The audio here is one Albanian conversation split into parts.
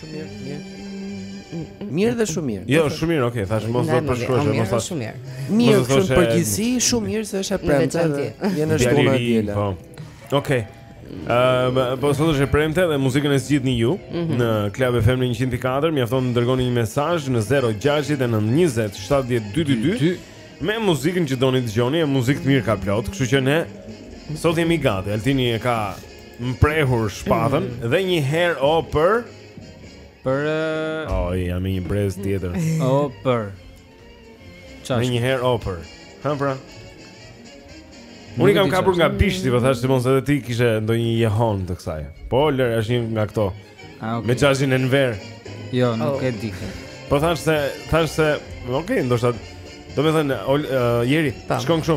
Shumë mirë, mirë. Mirë dhe shumë mirë. Jo, shumë mirë, okay, thashë mos do të përshkruash, thashë. Shumë mirë. Mirë, në përgjithësi, shumë mirë se është e premte. E shtunë, e diel. Po. Okej. Ëm, po sot është e premte dhe muzikën e zgjidhni ju mhm. në Club FM 104, mjafton të dërgoni një mesazh në 069 20 70 222 me muzikën që doni të dëgjoni, e muzikë të mirë ka plot, kështu që ne sot jemi gati. Altini e ka mprehur shpatën mm. dhe një herë operë për uh... oh jam një brez tjetër operë çfarë një herë operë hë pra Unë e kam kapur nga bishti, po thashë mos edhe ti kishe ndonjë jehonë të kësaj. Po, lër, është një nga këto. Ah, okay. Me xhaxhin Enver. Jo, nuk oh. e di. Po thashë se, thashë se, ok, ndoshta do të thotë, uh, Jeri, shkon kështu.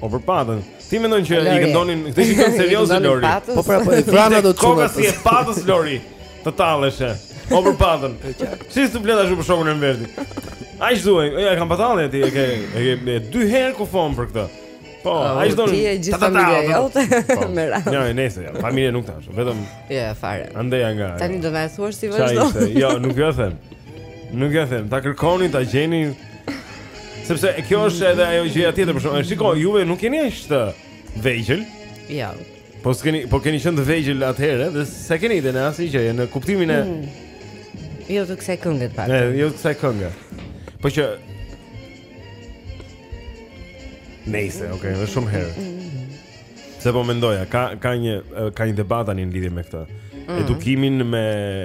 O për patën. Ti mendon që i këndonin, këtë që e kanë serioz Lori. Po pra, po Frana do të çon. Koka si e patës Lori. Të talleshe. O për patën. Si s'u vlen ashtu për shokun e Enverit. Ai thuaj, ja kam patallën ti, e ke e ke dy herë këndon për këtë. Po, ai do. Ti e gjithë familja jote po. me radhë. Jo, e nesër, ja, familja nuk tash, vetëm. Ja, fare. Andej nga. Tani do na thuash si vazhdon. Jo, nuk e them. Nuk e them. Ta kërkoni, ta gjeni. Sepse kjo është edhe ajo gjëja tjetër, por shumë. Shiko, juve nuk jeni aq të vegjël. Jo. Po s'keni, po keni qenë të vegjël atëherë dhe s'e keni idenë asnjë gjë në kuptimin e mm. Jo të kësaj kënge pak. Ne, jo të kësaj kënge. Po që Nëse, okay, më shumë herë. Mm, mm, mm. Se po mendoja, ka ka një ka një debat tani në lidhje me këtë. Mm. Edukimin me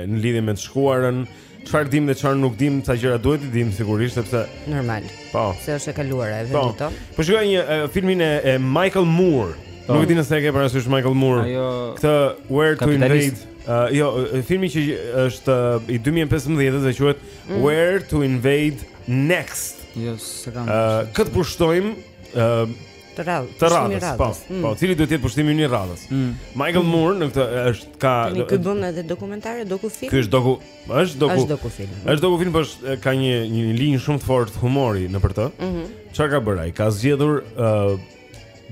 në lidhje me të shkuarën, Çfarë dim dhe çfarë nuk dim, ca gjëra duhet t'i dim sigurisht sepse normal. Po. Se është e kaluara e po. vendit Po shikoja një e, filmin e, e Michael Moore. Po. Nuk e di nëse e ke parasysh Michael Moore. Ajo këtë Where to Invade. Uh, jo, filmi që është uh, i 2015-s dhe quhet mm. Where to Invade Next. Jo, s'e kam. Uh, kë të pushtojmë uh, Të radhës, të radhës, po, mm. po, cili duhet të jetë pushtimi ynë i radhës. Mm. Michael Moore në këtë është ka Tani ky bën edhe dokumentare, dokufilm. Ky është doku, është doku. Është dokufilm. Është dokufilm, por është ka një një linjë shumë të fortë humori nëpër të. Ëh. Mm Çfarë ka bërë ai? Ka zgjedhur ë uh,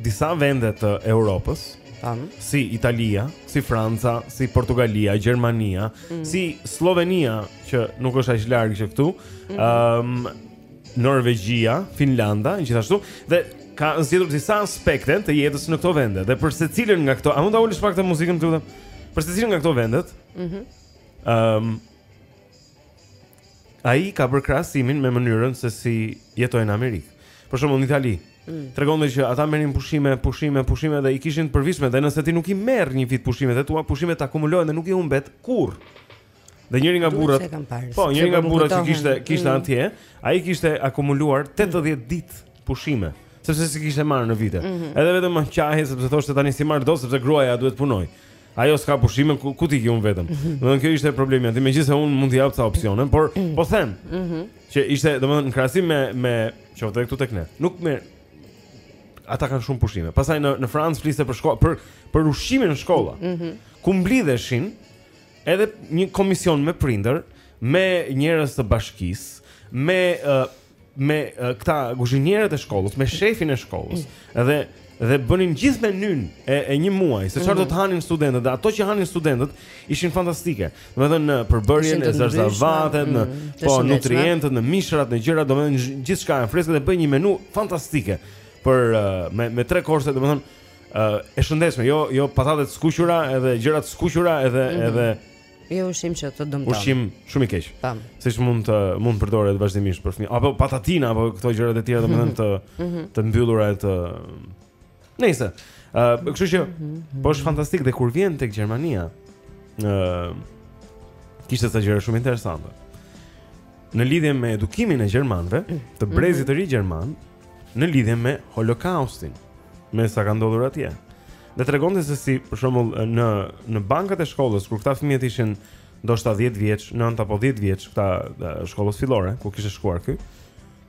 disa vende të Europës, tam, si Italia, si Franca, si Portugalia, Gjermania, mm. si Sllovenia që nuk është aq larg që këtu. Ëh. Mm. Um, Norvegjia, Finlanda, gjithashtu dhe ka zgjedhur disa aspekte të jetës në këto vende dhe për secilën nga këto, a mund ta ulësh pak ti muzikën këtu? Për secilën nga këto vendet. Mhm. Mm Ëm um, Ai ka bërë krahasimin me mënyrën se si jetojnë në Amerikë. Për shembull në Itali, mm. tregonte që ata merrin pushime, pushime, pushime dhe i kishin të përvitshme dhe nëse ti nuk i merr një vit pushimet e tua, pushimet akumulohen dhe nuk i humbet kurrë. Dhe njëri nga burrat, po, njëri nga burrat që kishte kishte mm. atje, ai kishte akumuluar 80 ditë pushime, sepse s'i kishte marrë në vite. Mm -hmm. Edhe vetëm qahej sepse thoshte tani s'i marr dot sepse gruaja duhet punojë. Ajo s'ka pushime ku, ku të iki unë vetëm. Mm -hmm. Domethënë kjo ishte problemi aty, megjithëse unë mund t'i jap ca opsione, por mm -hmm. po them. Ëh. Mm -hmm. Që ishte domethënë në krahasim me me çoftë këtu tek ne. Nuk me ata kanë shumë pushime. Pastaj në në Francë fliste për shkolla, për për ushqimin në shkolla. Mm -hmm. Ku mblidheshin? Edhe një komision me prindër, me njerëz të bashkisë, me uh, me uh, këta kuzhinierët e shkollës, me shefin e shkollës. Edhe dhe bënin gjithë menynë e, e një muaji se çfarë mm -hmm. do të mhm. hanin studentët dhe ato që hanin studentët ishin fantastike. Domethënë në përbërjen e, zarzavatet, mm -hmm. në mhm. po nutrientët, në mishrat, në gjërat, domethënë gjithçka e freskët dhe bënin një menu fantastike për me me tre korse, domethënë Uh, e shëndetshme, jo jo patate të skuqura, edhe gjëra të skuqura, edhe mm -hmm. edhe Jo ushqim që të dëmton. Ushqim shumë i keq. Tamam. Siç mund të mund të përdoret vazhdimisht për fëmijë. Apo patatina apo këto gjërat e tjera domethënë të mhm. të mbyllura e të Nëse. Ëh, uh, kështu që po është fantastik dhe kur vjen tek Gjermania, ëh, uh, kishte ca gjëra shumë interesante. Në lidhje me edukimin e gjermanëve, mm. të brezit të ri gjerman, në lidhje me Holokaustin, me sa ka ndodhur atje. Dhe tregonte se si për shembull në në bankat e shkollës kur këta fëmijët ishin ndoshta 10 vjeç, 9 apo 10 vjeç këta të shkollës fillore ku kishte shkuar ky,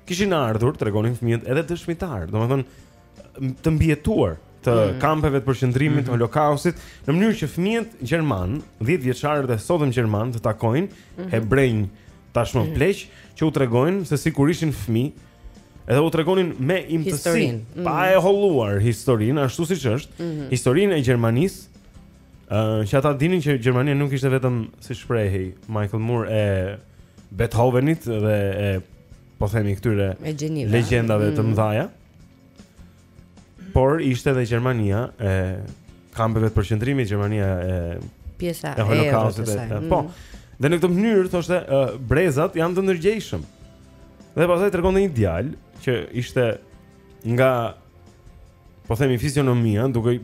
kishin ardhur, tregonin fëmijët edhe dëshmitarë, domethënë të mbijetuar të mm. kampeve të përqendrimit, mm -hmm. holokaustit, në mënyrë që fëmijët gjermanë, 10 vjeçarët e sotëm gjermanë të takojnë mm -hmm. hebrenj tashmë mm -hmm. pleq që u tregojnë se si kur ishin fëmijë Edhe u tregonin me imtësi, mm. pa e holluar historinë ashtu siç është, mm -hmm. historinë e Gjermanisë. Ëh, uh, që ata ta dinin që Gjermania nuk ishte vetëm si shprehej Michael Moore e Beethovenit dhe e po themi këtyre legjendave mm. të mëdha. Por ishte edhe Gjermania e kampeve të përqendrimit, Gjermania e pjesa e Holokaustit. Po. Mm. Dhe në këtë mënyrë thoshte uh, brezat janë të ndërgjegjshëm. Dhe pastaj tregonte një djalë që ishte nga po themi fizionomia, dukej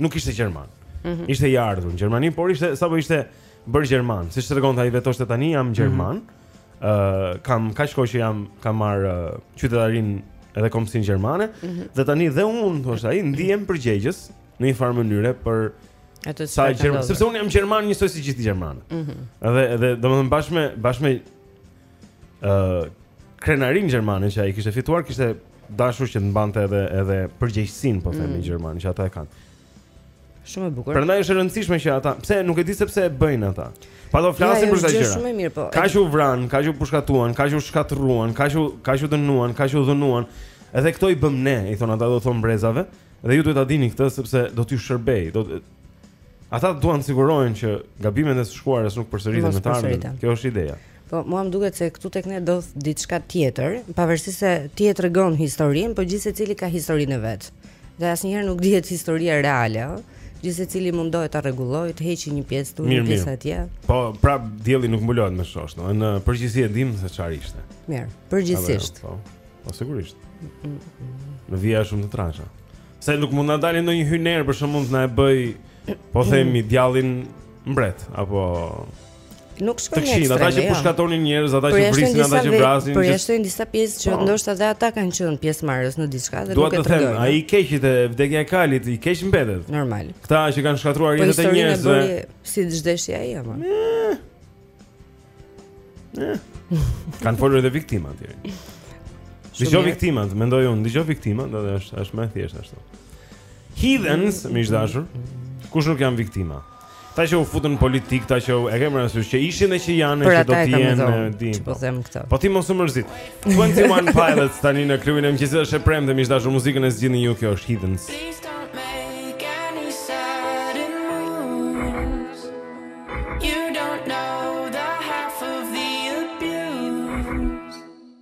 nuk ishte gjerman. Mm -hmm. Ishte i ardhur në Gjermani, por ishte sapo ishte bërë gjerman. Siç tregonte ai vetë thoshte tani jam mhm. gjerman. Mm -hmm. ë uh, kam kaq kohë që jam kam marrë uh, qytetarinë edhe kombësinë gjermane mm -hmm. dhe tani dhe unë thoshte ai ndihem përgjegjës në një farë mënyre për atë si gjerman sepse unë jam gjerman njësoj si gjithë gjermanët mm -hmm. edhe edhe domethënë bashkë me bashkë me ë uh, krenarinë gjermane që ai kishte fituar kishte dashur që të mbante edhe edhe përgjegjësinë po themi mm -hmm. gjermane që ata e kanë Shumë e bukur. Prandaj është e rëndësishme që ata, pse nuk e di se pse e bëjnë ata. Pa do flasim për këtë gjë. Është shumë mirë po. Kaq u vranë, kaq u pushkatuan, kaq u shkatërruan, kaq u kaq u dënuan, kaq u dhunuan. Edhe këto i bëmë ne, i thonë ata u thonë brezave, dhe ju duhet ta dini këtë sepse do t'ju shërbejë, do Ata duan të sigurojnë që gabimet e së shkuarës nuk përsëriten në të ardhmen. Kjo është ideja. Po mua më duket se këtu tek ne ndodh diçka tjetër, pavarësisht se ti e tregon historinë, por gjithsecili ka historinë e vet. Dhe asnjëherë nuk dihet historia reale, ëh. Gjithsecili mundohet ta rregullojë, të heqë një pjesë këtu, një pjesë atje. Po, prapë dielli nuk mbulohet me shosh, do. Në përgjithësi e dimë se çfarë ishte. Mirë, përgjithësisht. Jo, po. Po sigurisht. Në vija shumë të trasha. Se nuk mund na dalë ndonjë hyner për shkakun se na e bëj po themi djallin mbret apo Nuk shkojnë në ekstreme. Ata që pushkatonin jo. njerëz, ata që vrisin, ata që vrasin. Por jashtë janë disa pjesë që po. ndoshta dhe ata kanë qenë pjesëmarrës në diçka dhe nuk e tregojnë. Ai i keqi te Vdekja e Kalit i keq mbetet. Normal. Këta që kanë shkatërruar po jetën e njerëzve. Po historia bëri si dëshdeshi ai apo? Ne. Kanë folur edhe viktimat deri. Dëgjoji viktimat, mendoj unë, dëgjoji viktimat, edhe është është më thjesht ashtu. Heathens, më i dashur. Kush nuk janë viktima? Këta që u futën në politikë, këta që e kemë rësysh, që ishin dhe që janë, që do të jenë, e di. Që po them këtë. Po ti mos u mërzit. 21 Pilots tani në klubin e mëngjesit është e premte, miq të dashur muzikën e zgjidhni ju kjo është Heathens.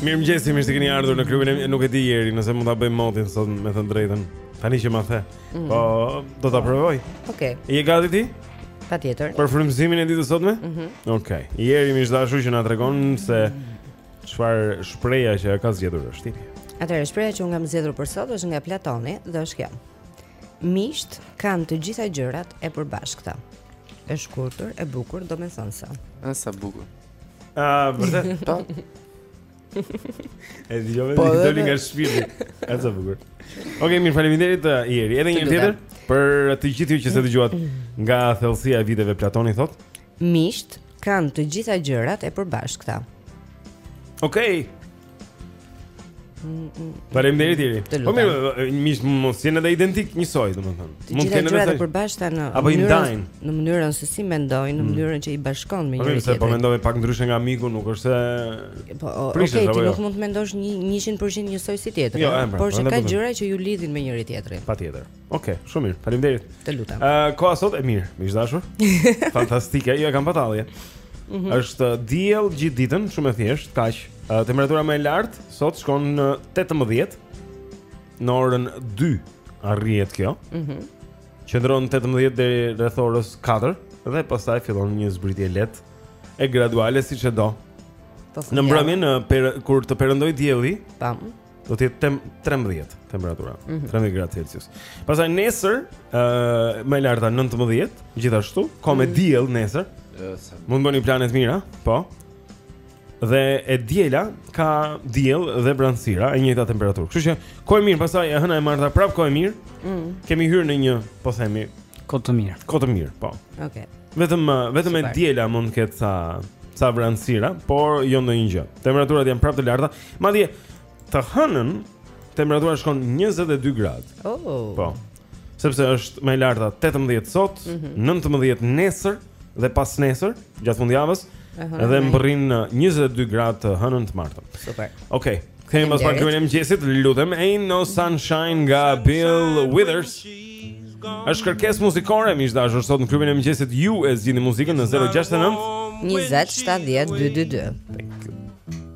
Mirëmëngjes, mirë se keni ardhur në klubin e nuk e di Ieri, nëse mund ta bëjmë motin sot me të drejtën. Tani që ma the. Mm. Po do ta provoj. Okej. Okay. Je gati ti? Patjetër. Për frymëzimin e ditës sot me? Mhm. Mm Okej. Okay. Ieri meqenëse na tregon se çfarë shprehje ke zgjedhur dhe ti. Atëherë shprehja që unë kam zgjedhur për sot është nga Platoni dhe është kjo. Miqtë kanë të gjitha gjërat e përbashkëta. Është e shkurtër, e bukur, domethënëse. Është sa bukur. Ah, vërtet. Po. E di jo po, vetëm doli nga shpirti. Sa e bukur. Okej, mirë, faleminderit uh, Ieri. Edhe një herë tjetër për të gjithë ju që s'e dëgjuat nga thellësia e viteve Platoni thotë. Miqtë kanë të gjitha gjërat e përbashkëta. Okej. Okay. Faleminderit Ieri Po mirë, miqtë mos të jenë edhe identik njësoj, domethënë Të gjitha të gjitha të përbashkëta në mënyrën Në mënyrën se si mendojnë, në mm. mënyrën që i bashkon me njëri-tjetrin Po mirë, se po pak ndryshe nga miku, nuk është se po, prishesh, apo jo Ok, ti nuk mund të mendosh një, njëqind për qind njësoj si tjetri jo, Por po, që ka gjëra që ju lidhin me njëri-tjetrin Patjetër Ok, shumë mirë. Faleminderit. Të lutem. Ë, uh, koha sot e mirë, miq të dashur. Fantastike. Jo, pa tallje. Mm -hmm. Është diell gjithë ditën, shumë e thjeshtë, kaq. Uh, temperatura më e lartë sot shkon në 18 në orën 2 arrihet kjo. Mhm. Mm Qëndron 18 deri rreth orës 4 dhe pastaj fillon një zbritje lehtë e graduale siç e do. Në mbrëmje në per, kur të perëndoj dielli, tam, do të jetë 13 temperatura, mm -hmm. 13 gradë Celsius. Pastaj nesër, ë uh, më e larta 19, gjithashtu, kohë me mm -hmm. diell nesër. Yes. Mund bëni plane të mira, po. Dhe e diela ka diell dhe vranësira, e njëjta temperaturë. Kështu që kohë mirë, pastaj e hëna e marta prapë kohë mirë. Mm -hmm. Kemi hyrë në një, po themi, kohë të mirë. Kohë të mirë, po. Okej. Okay. Vetëm vetëm Super. e diela mund të ketë ca ca vranësira, por jo ndonjë gjë. Temperaturat janë prapë të larta. Madje të hënën temperatura shkon 22 gradë. Oh. Po. Sepse është më e larta 18 sot, mm -hmm. 19 nesër dhe pasnesër gjatë fundjavës dhe mbërrin në 22 gradë të hënën të martën. Super. Okej. Okay. Këtu jemi bashkë, klubi i mëngjesit, të lutem, ain't no sunshine nga Bill Withers. Është kërkesë muzikore, miq të dashur sot në klubin e mëngjesit, ju e zgjidhni muzikën në 069 27 12 22. Thank you.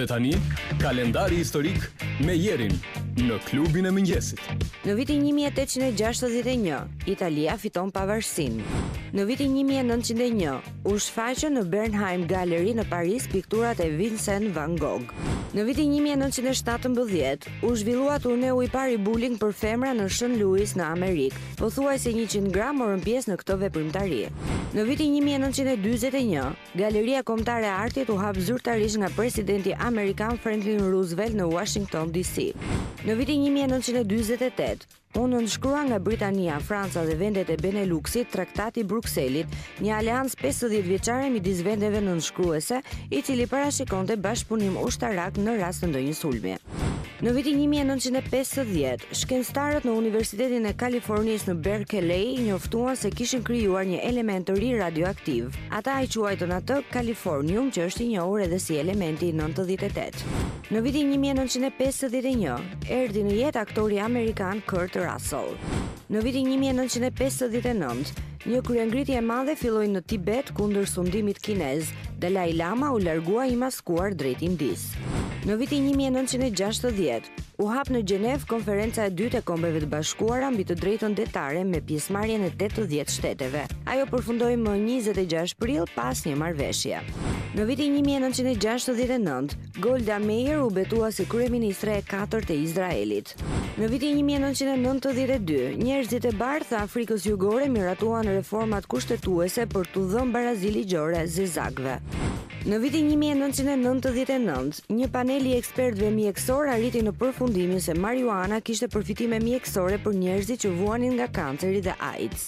Dhe tani, kalendari historik me Jerin në klubin e mëngjesit. Në vitin 1861, Italia fiton pavarësinë. Në vitin 1901, U shfaqën në Bernheim Gallery në Paris pikturat e Vincent van Gogh. Në vitin 1917, u zhvillua turneu i parë i bowling për femra në Shën Louis në Amerikë. Pothuajse 100 gra morën pjesë në këtë veprimtari. Në vitin 1941, Galeria Kombëtare e Artit u hap zyrtarisht nga presidenti amerikan Franklin Roosevelt në Washington DC. Në vitin 1948, U nënshkrua nga Britania, Franca dhe vendet e Beneluksit Traktati i Brukselit, një aleancë pesëdhjetë vjeçare midis vendeve nënshkruese, i cili parashikonte bashkëpunim ushtarak në rast të ndonjë sulmi. Në vitin një mijë e nëntëqind e pesëdhjetë, shkencëtarët në Universitetin e Kalifornisë në Berkeley njoftuan se kishin krijuar një element të ri radioaktiv. Ata e quajtën atë kalifornium, që është i njohur edhe si elementi i nëntëdhjetë e tetë. Në vitin një mijë e nëntëqind e pesëdhjetë e një, erdhi në jetë aktori amerikan Kurt Russell. Në vitin një mijë e nëntëqind e pesëdhjetë e nëntë, një kryengritje e madhe filloi në Tibet kundër sundimit kinez, Dalai Lama u largua i maskuar drejt Indisë. Në vitin një mijë e nëntëqind e gjashtëdhjetë, u hap në Gjenevë Konferenca e Dytë e Kombeve të Bashkuara mbi të drejtën detare me pjesëmarrjen e tetëdhjetë shteteve. Ajo përfundoi më njëzet e gjashtë prill pas një marrëveshje. Në vitin një mijë e nëntëqind e gjashtëdhjetë e nëntë, Golda Meir u betua si kryeministre e katërt e Izraelit. Në vitin një mijë e nëntëqind e nëntëdhjetë e dy, njerëzit e bardhë të Afrikës Jugore miratuan reformat kushtetuese për t'u dhënë barazi ligjore zezakëve. Në vitin një mijë e nëntëqind e nëntëdhjetë e nëntë, një panel i ekspertëve mjekësorë arriti në përfundimin se marijuana kishte përfitime mjekësore për njerëzit që vuanin nga kanceri dhe AIDS.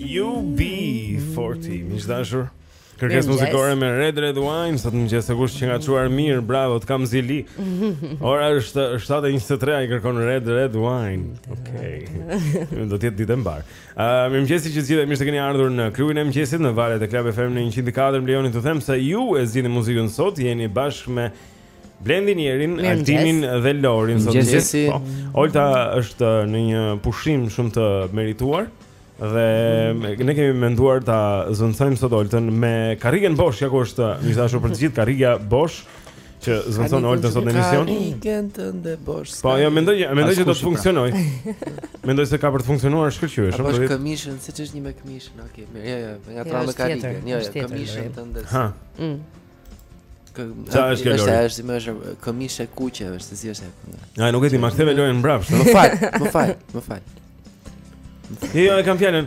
UB40, miq dashur. Kërkesë muzikore me Red Red Wine, sot mëngjes dikush qenka çuar mirë, bravo, të kam zili. Ora është 7.23, ai kërkon Red Red Wine. Okej, okay. do të jetë ditë e mbarë. Uh, mirëmëngjes gjithë mirë se keni ardhur në Klubin e Mëngjesit në valët e Club FM në 104, më lejoni t'ju them se ju e zgjidhni muzikën sot, jeni bashkë me Blendin, Jerin, Altinin dhe Lorin sot në mëngjes. Po, Olta është në një pushim shumë të merituar dhe ne kemi menduar ta zëvendësojmë sot Oltën me karrigen bosh, ja ku është miq të dashur për të gjithë karrigia bosh që zëvendëson Oltën sot në emision. Karrigen tënde bosh. Po, jo mendoj, mendoj që do të funksionojë. Mendoj se ka për të funksionuar shkëlqyer, shumë. Po është këmishën, se ç'është një me këmishën, okay. Mirë, jo, jo, nga tra me karrigen, jo, jo, këmishën tënde. Ha. Mm. Sa është kjo lojë? Është si më është këmishë e kuqe, është se si është. Ai nuk e di, ma ktheve lojën mbrapsht. Më fal, më fal, më fal. Jo, jo, e kam fjalën.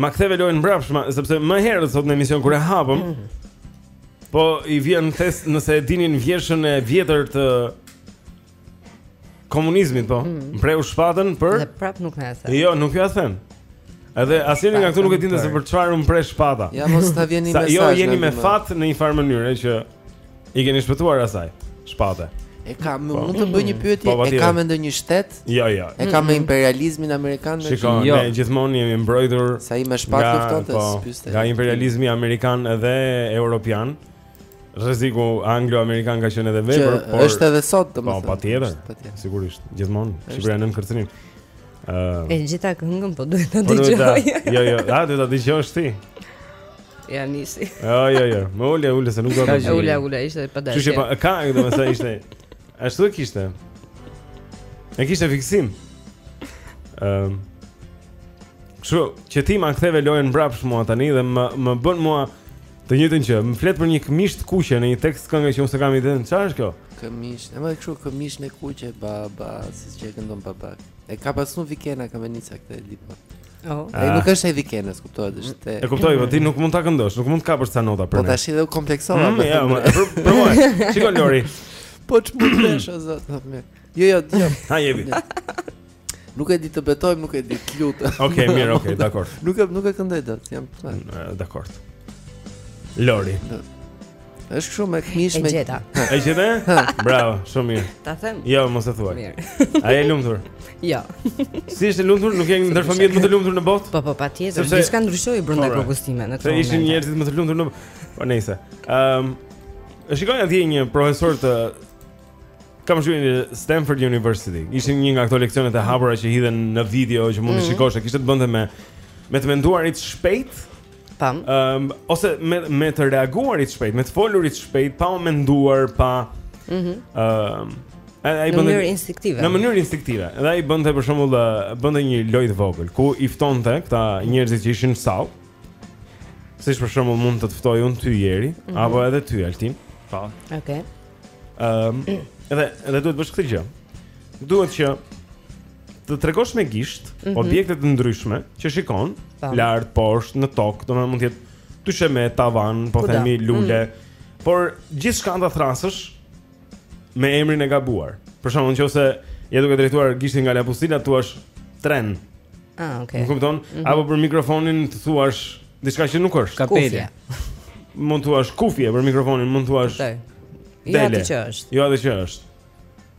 Ma ktheve lojën mbrapsht, sepse më herët sot në emision kur e hapëm, po i vija në test nëse e dinin vjershën e vjetër të Komunizmit po, mm. mprehu shpatën për Dhe prap nuk na e thua. Jo, nuk jua them. Edhe asnjëri nga këto nuk e dinte se për çfarë u mpreh shpata. Ja mos ta vjen një mesazh. Jo jeni me fat në një farë mënyre që i keni shpëtuar asaj. Shpate. E ka më po. mund të bëj një pyetje, po, e ka me ndonjë shtet? Jo, jo. E ka me imperializmin amerikan me Shiko, jo. ne gjithmonë jemi mbrojtur. Se ai me shpatë luftonte po, s'pyeste. Nga imperializmi amerikan edhe europian. Rreziku anglo-amerikan ka qenë edhe vepër, por që është edhe sot domethënë. Po, patjetër. Sigurisht, gjithmonë Shqipëria nën kërcënim. Ëh. Uh, e gjitha këngën po duhet ta po dëgjoj. Jo, jo, po do ta dëgjosh ti? Ja nisi. Jo, jo, jo. Më ule, ule se nuk do të. Ka ule, ule, ishte pa dashje. Kështu që ka, domethënë ishte. Ashtu e kishte. E kishte fiksim. Ëm. Um, Kështu që ti ma ktheve lojën mbrapsht mua tani dhe më më bën mua Të njëjtën gjë, më flet për një këmishë të kuqe në një tekst këngë që unë s'kam idenë, çfarë është kjo? Këmishë, e më kështu këmishën e kuqe, ba ba, siç e këndon baba. E ka pasur Vikena Kamenica këtë libër. Oh. Ai ah. nuk është ai Vikena, kuptohet, është. E kuptoj, po ti nuk mund ta këndosh, nuk mund të kapësh ca nota për po ne. Po tash edhe u kompleksova. Mm, ja, më, provoj. Shiko Lori. Po ç'mund të bësh o zot, më mirë. Jo, jo, jo. Ha jepi. Nuk e di të betohem, nuk e di, të lutem. Okej, okay, mirë, okej, okay, dakor. Nuk e nuk e këndoj dot, jam të thënë. Dakor. Lori. Është kështu me këmish me. E gjeta. E gjeta? Bravo, shumë mirë. Ta them? Jo, mos e thuaj. Mirë. A je e lumtur? Jo. Si s'je e lumtur? Nuk jeni ndër fëmijët më të lumtur në botë? Po, po, patjetër. Diçka ndryshoi brenda kokës sime në këtë moment. Se ishin njerëzit më të lumtur në botë. Po nejse. Ehm, um, shikoj atje një profesor të Kam shkuar në Stanford University. Ishte një nga ato leksionet e hapura që hidhen në video që mund të mm. shikosh, e kishte të bënte me me të menduarit shpejt. Tam. Ëm ehm, um, ose me me të reaguarit shpejt, me të folurit shpejt, pa u menduar, pa ëh mm -hmm. um, ai bën në mënyrë instinktive. Në mënyrë instinktive. Dhe ai bënte për shembull bënte një lojë të vogël ku i ftonte këta njerëzit që ishin në sallë. Siç për shembull mund të të ftojë unë ty Jeri mm -hmm. apo edhe ty Altin. Po. Okej. Okay. Ëm, um, edhe edhe duhet të bësh këtë gjë. Duhet që të tregosh me gisht mm -hmm. objekte të ndryshme që shikon lart, poshtë, në tokë, domethënë mund të jetë dysheme, tavan, po themi lule. Mm -hmm. Por gjithçka ama ta thërrasësh me emrin e gabuar. Për shembull, qoftë se je duke drejtuar gishtin nga lapustila, të thuash tren. Ah, okay. Më kupton? Mm -hmm. Apo për mikrofonin të thuash Diçka që nuk është. Kapelja. Mund të thuash kufje për mikrofonin, mund të thuash dele. Jo atë që është. Jo atë që është.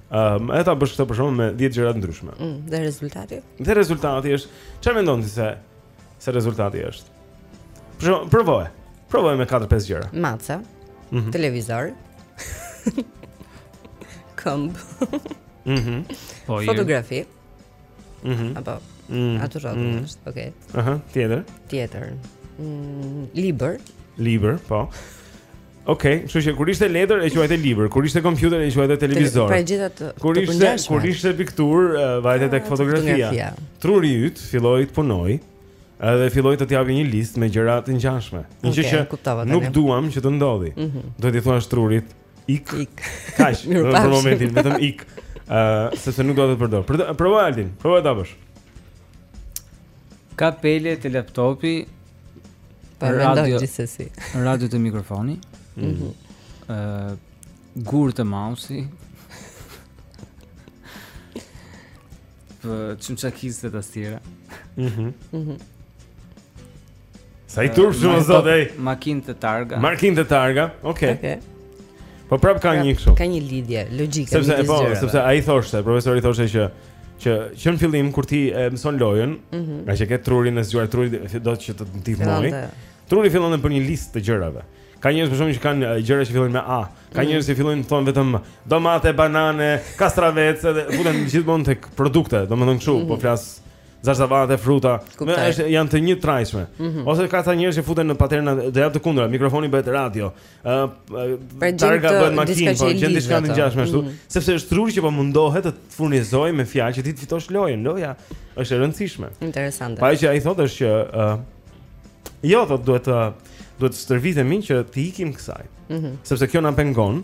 Ehm, um, e ta bësh këtë për shembull me 10 gjëra të ndryshme. Mm, dhe rezultati? Dhe rezultati është, çfarë mendon ti se se rezultati është? Për shembull, provoje. Provoje me 4-5 gjëra. Mace. Mm -hmm. Televizor. Këmbë. Mhm. Mm po, Fotografi. Mhm. Apo. Mhm. Ato rrotë. Mhm. Okej. Aha, tjetër. Tjetër. Mm, libër. Libër, po. Okej, okay, kështu që kur ishte letër e quajte libër, kur ishte kompjuter e quajte televizor. Pra gjithë ato. Kur ishte kur ishte pikturë, vajte tek ah, fotografia. Truri yt filloi të punojë. Edhe filloi të të japë një listë me gjëra të ngjashme. Një gjë që nuk duam që të ndodhë. Mhm. Duhet t'i thuash trurit, Ik. Ik. Kaq? Për momentin vetëm ik. Ë, uh, sepse nuk do ta përdor. Po provoje Altin, provoje ta bësh. Kapele te laptopi. Për po, radio gjithsesi. Radio te mikrofoni. Ëh. Mm -hmm. uh, gur te mouse-i. Po çimçakizë te tastiera. Mhm. Mm mhm. Mm Sa i turp shumë zot ai. Makinë të targa. Makinë të targa. Okej. Okay. Okay. Po prap ka prap një kështu. Ka një lidhje logjike me dizdjera. Sepse po, zgjera, sepse ai thoshte, profesori thoshte që që që në fillim kur ti e mëson lojën, mm -hmm. nga që ke trurin e zgjuar truri do që të ndihmojë. Truri fillon të bën një listë të gjërave. Ka njerëz për shembull që kanë gjëra që fillojnë me A. Ka mhm. njerëz që fillojnë të thonë vetëm domate, banane, kastravec dhe futen gjithmonë tek produkte, domethënë kështu, mm -hmm. po mhm. flas zarzavate, fruta, domethënë janë të njëtrajtshme. Mm -hmm. Ose ka ca njerëz që futen në paterna dhe janë të kundra, mikrofoni bëhet radio. Ë uh, targa bëhet makinë, po gjen diçka të ngjashme ashtu, mm -hmm. sepse është truri që po mundohet të të furnizojë me fjalë që ti të fitosh lojën. Loja është e rëndësishme. Interesante. Ajo që ai thotë është që ë uh, jo, do duhet të uh, duhet të stërvitemi që t'i ikim kësaj. Mm -hmm. Sepse kjo na pengon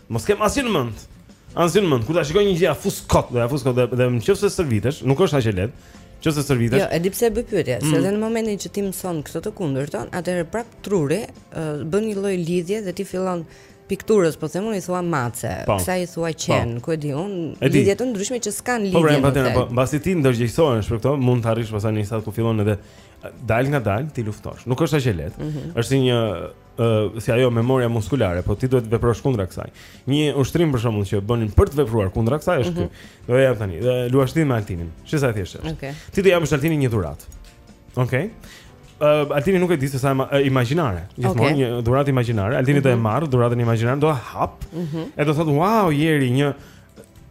Mos kem asnjë në mend. Asnjë në mend. Kur ta shikoj një gjë ja fus kot, do ja fus kot dhe, dhe nëse stërvitesh, nuk është aq e lehtë. Nëse stërvitesh. Jo, e di pse e bëj pyetje, mm. se dhe në momentin që ti mëson këtë të kundërtën, atëherë prap truri uh, bën një lloj lidhje dhe ti fillon pikturës, për shembull i thua mace, po. kësaj i thua po. qen, ku e di un, lidhje të ndryshme që s'kan po, pra, lidhje. Po, pra, po, mbasi ti ndërgjegjësohesh për këto, mund të arrish pastaj në stad ku fillon edhe dalëngadalë t'i luftosh. Nuk është aq e lehtë. Mm -hmm. Është si një ë si ajo memoria muskulare, po ti duhet të veprosh kundra kësaj. Një ushtrim për shembull që bënin për të vepruar kundra kësaj është mm -hmm. ky. Mhm. Do e luani tani. Do e luash ti me Altinin. Shi sa e thjeshtë është. Okay. Ti do i japësh Altinit një dhuratë. Okej. Okay. Uh, Altini nuk e di se sa uh, imagjinare. Gjithmonë okay. një dhuratë imagjinare. Altini mm -hmm. do e mhm. marr dhuratën imagjinare, do e hap. Mm -hmm. E do thotë, "Wow, Lori, një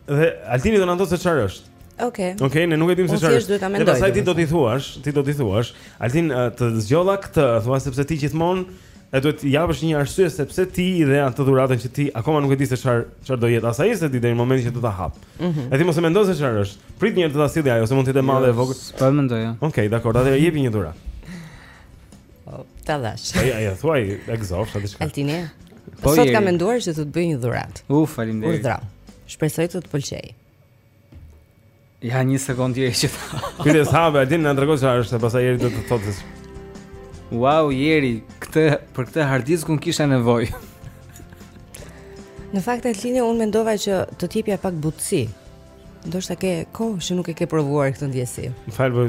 Dhe Altini do na thotë se çfarë është. Okej. Okay. Okej, okay, ne nuk e dimë se çfarë. Dhe pastaj ti do t'i thuash, ti do t'i thuash, Altin të zgjodha këtë, thua sepse ti gjithmonë, e duhet të japësh një arsye se pse ti i dhe atë dhuratën që ti akoma nuk e di se çfarë çfarë do jetë. As ai s'e di deri në momentin që do ta hap. Mm -hmm. E ti mos e mendo se çfarë është. Prit një herë të ta sjellë ajo, se mund të jetë e madhe e jo, vogël. Po e mendoj. Okej, okay, dakord, atëherë jepi një dhuratë. Oh, ta dash. Ai ai thuaj exhaust atë çka. Altin. Po sot kam menduar se do të të bëj një dhuratë. Uf, faleminderit. Urdhra. Shpresoj të të pëlqejë. Ja një sekond ta shoh. Kujdes, hape, Altin na trego ç'është, pastaj Lori do të thotë se Wow, Lori, këtë, për këtë harddiskun kisha nevojë. në fakt, Altin, unë mendova që të të jepja pak butësi. Ndoshta ke kohë që nuk e ke provuar këtë ndjesi. Më fal, po,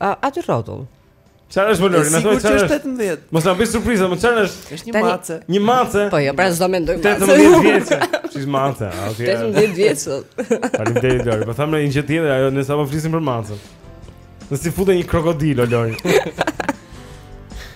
A aty rrotull. Çfarë është Lori? Na thuaj çfarë është? 18. Mos na bëj surprizë më, çfarë është? Është një mace. Një mace. Po jo, pra s'do mendoj mace. 18 vjeç. Si mace, a okay. 18 vjeç. Faleminderit Lori. Po thuaj një gjë tjetër, se ne sa po flisim për macën. Po si s'fute një krokodil Lori.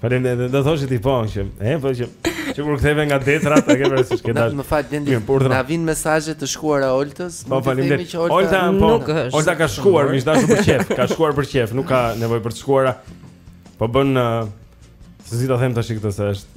Falemnderit do thoshe ti po që e po që që kur u ktheve nga detra ta ke vërsë që dash. Më fal Dendi. Na vin mesazhe të shkuara Oltës. Po faleminderit. Olta po. Olta ka shkuar, më dashur për qejf, ka shkuar për qejf, nuk ka nevojë për të shkuara. Po bën se si ta them tash këtë se është.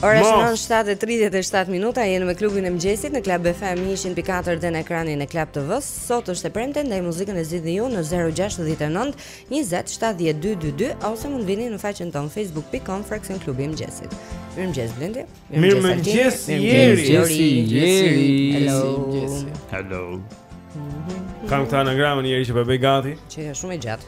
Ora është 7 e 37 minuta, jemi me klubin e mëngjesit në Club FM 100.4 dhe në ekranin e Club TV-së. Sot është e premte ndaj muzikën e zgjidhni ju në 069 20 70 222 ose mund vini në faqen tonë facebook pikë com fraksion klubi i mëngjesit. Mirëmëngjes Blendi. Mirëmëngjes Jeri. Mirëmëngjes Jeri. Hello. Kam këtë anagramën Jeri që po bëj gati. Që është shumë e gjatë.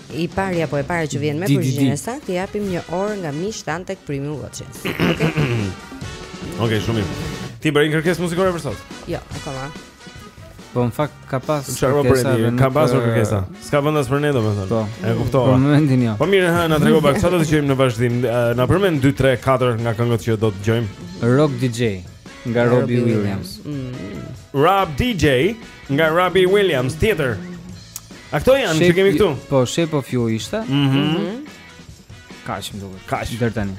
I pari apo e para që vjen me përgjigjen e saktë, i japim një orë nga Mish Tan tek Premium Watches. Okej, shumë mirë. Ti bëre kërkesë muzikore për sot? Jo, akoma. Po në fakt ka pas Çfarë bëre ti? Ka pasur kërkesa. S'ka vend as për ne domethënë. Po. E kuptova. Për momentin jo. Po mirë, ha, na trego pak çfarë do të dëgjojmë në vazhdim. Na përmend 2 3 4 nga këngët që do të dëgjojmë. Rock DJ nga Robbie Williams. Mm. Rob DJ Nga Robbie Williams, tjetër. A këto janë që kemi këtu? Po, Shape of You ishte. Mhm. Mm mm -hmm. Kaq më duket. Kaq deri tani.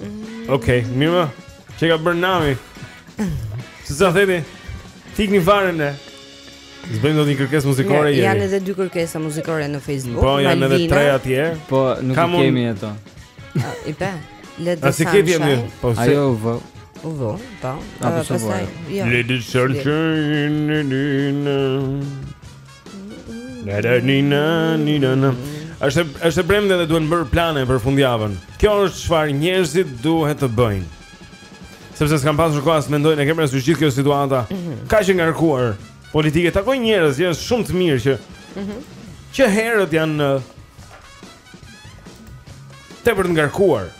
Mm. Okej, okay, mirë. Qenka bërë nami? Ço sa thëni? Tikni varën ne. S'bëjmë dot një kërkesë muzikore Jeri. Janë edhe dy kërkesa muzikore në Facebook. Po, janë edhe tre atje. Po, nuk i kemi ato. I pe. Let the sunshine. Po se ajo vë. U vu, po. A do të vë? Jo. Let the sunshine. Na na na na na na. Është e premte dhe duhen bërë plane për fundjavën. Kjo është çfarë njerëzit duhet të bëjnë. Sepse s'kam pasur kohë as ta mendoj, ne kemi pasur gjithë kjo situata. Mm -hmm. Kaq e ngarkuar politike, takoj njerëz që janë shumë të mirë që. Mhm. Mm që herët janë Tepër të ngarkuar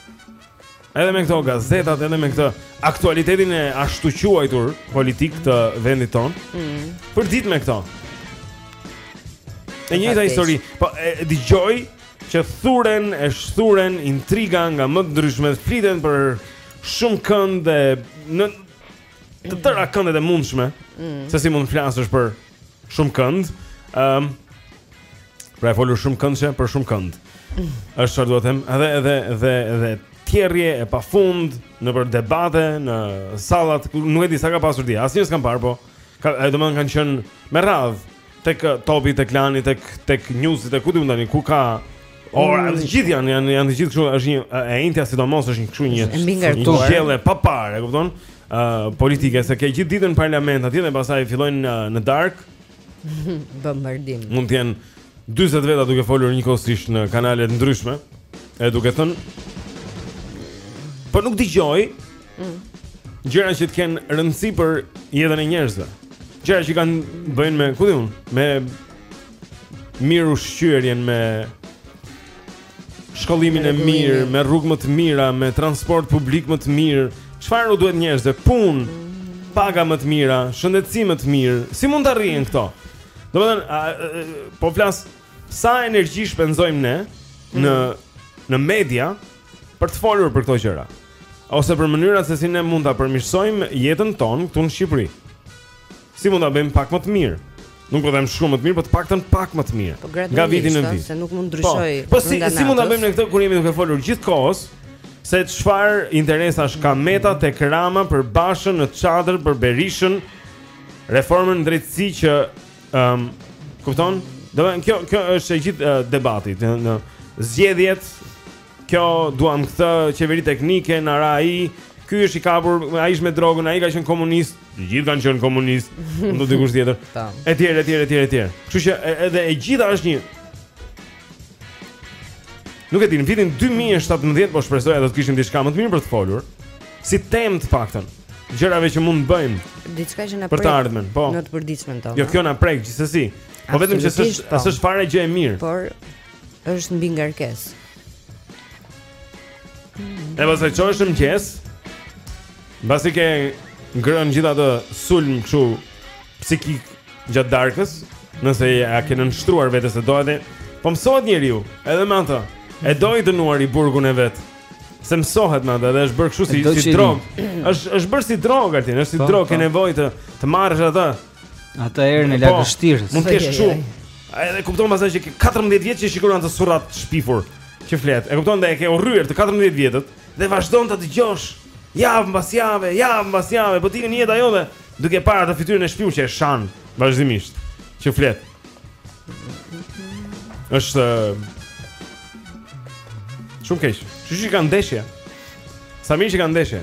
Edhe me këto gazetat, edhe me këtë aktualitetin e ashtuquajtur politik të vendit tonë. Mm. Përditë me këto. E njëjta histori, po e dëgjoj që thuren e shthuren intriga nga më të ndryshmet, flitet për shumëkënd e në të tëra këndet e mundshme. Mm. Se si mund të flasësh për Shumëkënd. Ëm um, Pra e folur shumëkëndëshe për shumëkënd. Mm. Është çfarë do të them, edhe edhe edhe edhe tjerrje e pafund nëpër debate, në sallat, nuk e di sa ka pasur dje. Asnjë s'kam parë, po. Ka ai domethënë kanë qenë me radhë tek Topi tek Klani tek tek Newsi te ku di unë tani ku ka Ora, mm. të gjithë janë janë janë të gjithë kështu, është një e enjtja sidomos është një kështu një një gjellë e paparë, e kupton? Ë uh, politike se ke gjithë ditën në parlament atje dhe pastaj fillojnë uh, në darkë bombardim. Mund të jenë 40 veta duke folur njëkohësisht në kanale të ndryshme, e duke thënë Po nuk dëgjoj. Mm. Gjëra që të kenë rëndësi për jetën e njerëzve. Gjëra që kanë të bëjnë me, ku diun, me Mirushqyerjen me shkollimin e mirë, me rrugë më të mira, me transport publik më të mirë Çfarë u duhet njerëzve punë Paga më të mira, shëndetësi më të mirë Si mund të arrihen këto? Domethënë, po flas Sa energji shpenzojmë ne Në, mm. në media Për të folur për këto gjëra Ose për mënyrat se si ne mund ta përmirësojmë jetën tonë këtu në Shqipëri Si mund ta bëjmë pak më të mirë? Nuk po them shumë më të mirë, po të paktën pak më të mirë. Po, nga viti në vit. Se nuk mund të ndryshojë. Po, po si si mund ta bëjmë ne këtë kur jemi duke folur gjithë kohës se çfarë interesash ka Meta tek Rama për Bashën në çadër për Berishën reformën në drejtësi që ëm um, kupton? Domethënë kjo kjo është i gjithë uh, debati në, në zgjedhjet Kjo duam këtë qeveri teknike na ra ai Ky është i kapur, ai është me drogën, ai ka qenë komunist Të gjithë kanë qenë komunistë Në do dikush tjetër E tjerë, e tjerë, e tjerë, e tjerë Kështu që edhe e gjitha është një Nuk e di, në vitin 2017 Po shpresoja do të kishim diçka më të mirë për të folur Si temë të paktën Gjërave që mund të bëjmë Diçka që na prek Për të ardhmen, po Në të përditshmen tonë Jo, kjo na prek, gjithsesi Po vetëm që s'është fare gjë e mirë Por Është mbingarkesë. E pastaj çohesh në mëngjes Mbasi ke ngrënë gjithë atë sulm kështu psikik gjatë darkës Nëse ia ke nënshtruar vetes se doje Po mësohet njeriu, edhe me atë E do i dënuari burgun e vet Se mësohet me atë, edhe është bërë kështu si, si drogë është, është bërë si drogë, Altin, është si po, drogë, po. ke nevojë të, të marrësh atë Atë erën e po, lagështirë. Mund të kesh kështu. A edhe kupton pastaj që ke 14 vjet që shikon atë surrat të shpifur që flet. E kupton dhe e ke urryer të 14 vjetët dhe vazhdon ta dëgjosh javë mbas jave, javë mbas jave, po t'i nxjerrë ajo dhe duke parë atë fytyrën e shpifur që e shan vazhdimisht që flet. Është shumë keq. Shyqyr që kanë ndeshje. Sa mirë që kanë ndeshje.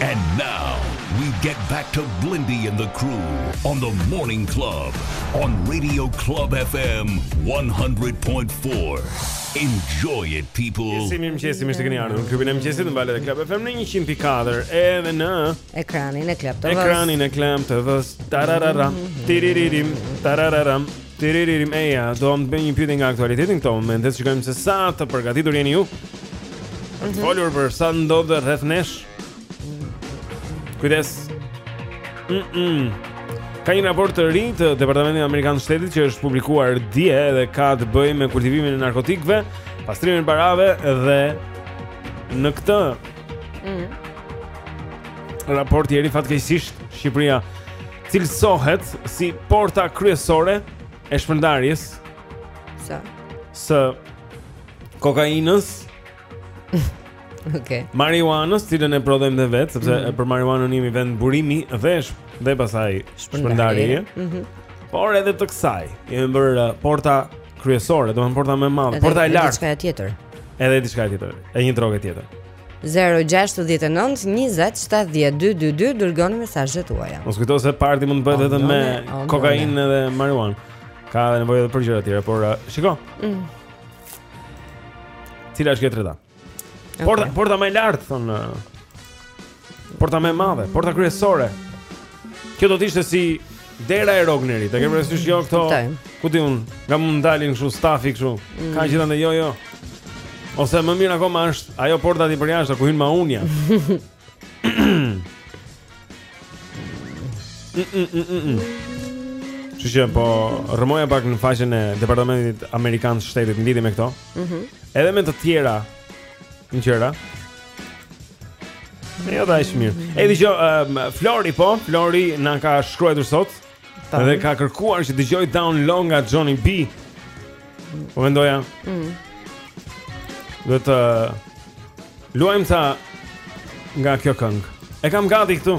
And now we get back to Blindy and the crew on the morning club on Radio Club FM 100.4. Enjoy it people. Mirëmëngjesi, mirë se keni ardhur në klubin e mëngjesit në valët e Club FM në 100.4 edhe në ekranin e Club TV. Ekranin e Club TV. Tarararam, mhm. tiriririm, tarararam. Tiriririm eja, do të bëjmë një pyetje nga aktualiteti në këto momente, shikojmë se sa të përgatitur jeni ju. Për të mhm. folur për sa ndodh rreth nesh. Kujdes. Mm -mm. Ka një raport të ri të Departamentit Amerikan të Shtetit që është publikuar dje dhe ka të bëjë me kultivimin e narkotikëve, pastrimin e parave dhe në këtë mm. raport i ri fatkeqësisht Shqipëria cilësohet si porta kryesore e shpërndarjes së kokainës Okay. Marijuanës, cilën e prodhojmë ne vetë, sepse mm -hmm. për marijuanën jemi vend burimi dhe dhe pastaj shpërndarje. Mm -hmm. Por edhe të kësaj, jemi bërë uh, porta kryesore, domethënë porta më e madhe, porta e lartë. Edhe diçka tjetër. Edhe diçka tjetër, e një droge tjetër. 0-6-19-27-12-22 Dërgoni mesazhet tuaja Mos kujto se parti mund të bëhet edhe me kokainë edhe marihuanë Ka edhe nevojë edhe për gjëra tjera Por uh, shiko mm. Cila është kjo e treta okay. Porta, porta më e lartë thonë, uh, Porta më e madhe Porta kryesore Kjo do të ishte si Dera e Rognerit, e ke parasysh jo këto? Ku ti un, nga mund dalin kështu stafi kështu. Mm. Ka gjithë ndaj jo jo. Ose më mirë akoma është ajo porta te përjashta ku hyn maunja. Mm, mm, mm, mm, mm. Se po rrëmoja pak në faqen e Departamentit Amerikan të Shtetit në lidhje me këto mm -hmm. Edhe me të tjera gjëra Jo, dha ishte mirë. E di që um, Flori po, Flori na ka shkruajtur sot. Edhe ka kërkuar që dëgjojë Down Low nga Johnny B. Po mendoja. Mhm. Do të uh, luajmë ca nga kjo këngë. E kam gati këtu.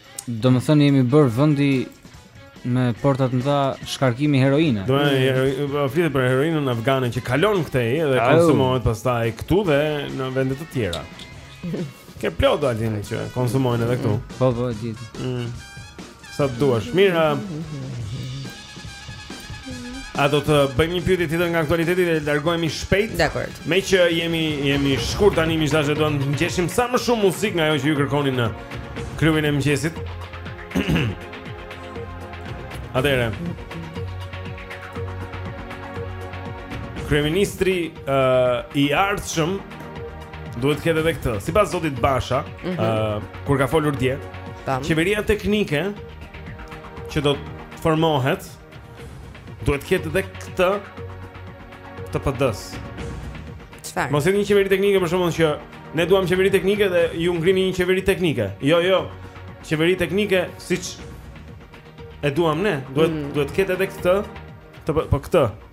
Domethënë jemi bërë vendi me porta të mëdha shkarkimi heroine Domethënë heroina, po, flitet për heroinën afgane që kalon këtej dhe Au. konsumohet pastaj këtu dhe në vende të tjera Ke plot altin që konsumojnë edhe këtu Po, po, e di mm. Sa të duash, Mira A do të bëjmë një pyetje tjetër nga aktualiteti dhe largohemi shpejt? Dakord. Meqë jemi jemi shkurt tani thashë do të ngjeshim sa më shumë muzikë nga ajo që ju kërkoni në klubin e mëngjesit. Atëherë. Kryeministri uh, i ardhshëm duhet të ketë edhe këtë. Sipas zotit Basha, ëh, mm -hmm. uh, kur ka folur dje, qeveria teknike që do të formohet duhet të ketë edhe këtë të PD-s. Çfarë? Mos e një qeveri teknike për shembull që ne duam qeveri teknike dhe ju ngrini një qeveri teknike. Jo, jo. Qeveri teknike siç e duam ne, duhet mm. duhet të ketë edhe këtë të po këtë.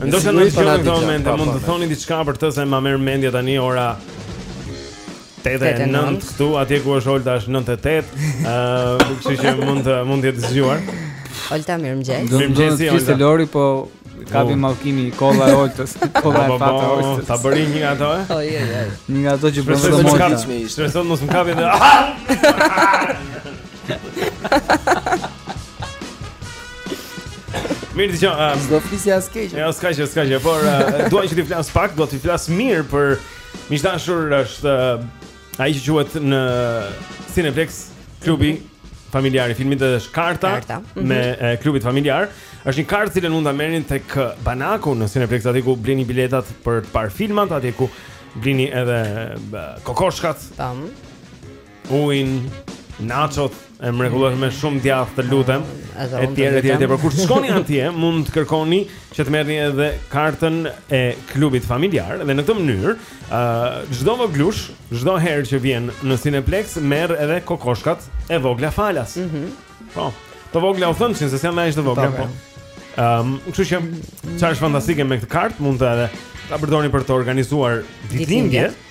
Ndoshta në këtë moment mund të thoni diçka për të, se më merr mendja tani ora 8:09 këtu atje ku është Olta është 9:08. Ëh, kështu që mund të mund të jetë zgjuar. Olta mirëmëngjes. Mirëmëngjes Olta. Lori po kapi mallkimi, kolla e Oltës, kolla e pata Oltës. Ta bëri një nga ato? Po, jo, jo. Një nga ato që bën më shumë çmimi. Streson mos më kapi. Mirë atëherë um, s'do flisni as keq Ja, s'ka gjë, s'ka gjë Por, uh, dua që të flas pak Dua të flas mirë për miq të dashur është uh, ai që quhet në Cineplex Klubi mm -hmm. familjar i filmit dhe është karta, karta. Mm -hmm. Me uh, klubit familjar është një kartë të cilën mund ta merrni tek uh, banaku në Cineplex aty ku blini biletat për të parë filmat aty ku blini edhe uh, kokoshkat Tam Blini nachot e mrekullueshme shumë djathë të lutem. Etj etj etj. Por kur shkoni atje, mund të kërkoni që të merrni edhe kartën e klubit familjar dhe në këtë mënyrë, ë uh, çdo vogëlush, çdo herë që vjen në Cineplex merr edhe kokoshkat e vogla falas. Mhm. Mm po. Të vogla u thonë se janë ashtu të vogla. Po. Ehm, um, kështu që çfarë është fantastike me këtë kartë, mund të edhe ta përdorni për të organizuar ditëlindje. Ditë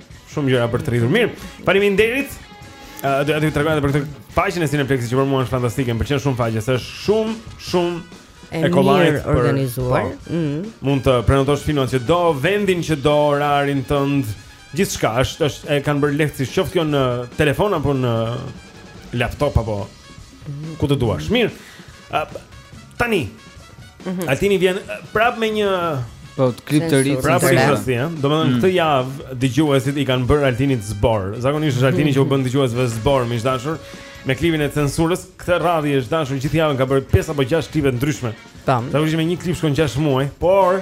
Shumë gjëra për të rritur. Mirë. Faleminderit. Uh, dua të tregoj edhe për këtë faqen e Cineplex që për mua është fantastike, më pëlqen shumë faqja, është shumë, shumë e kollajt, e organizuar. Po, mm. Mund të prenotosh filmat që do, vendin që do, orarin tënd, gjithçka. Është është e kanë bërë lehtësisht, qoftë kjo në telefon apo në laptop apo ku të duash. Mirë. Tani. Mhm. Altini vjen prapë me një Po klip të ri prapë si rasti, ëh. Domethënë mm. këtë javë dëgjuesit i kanë bërë Altinit zbor. Zakonisht është Altini që u bën dëgjuesve zbor, miq të dashur. Me klipin e censurës, këtë radhë, miq të dashur, gjithë javën ka bërë 5 apo 6 klipe të ndryshme. Tam. Se me një klip shkon 6 muaj, por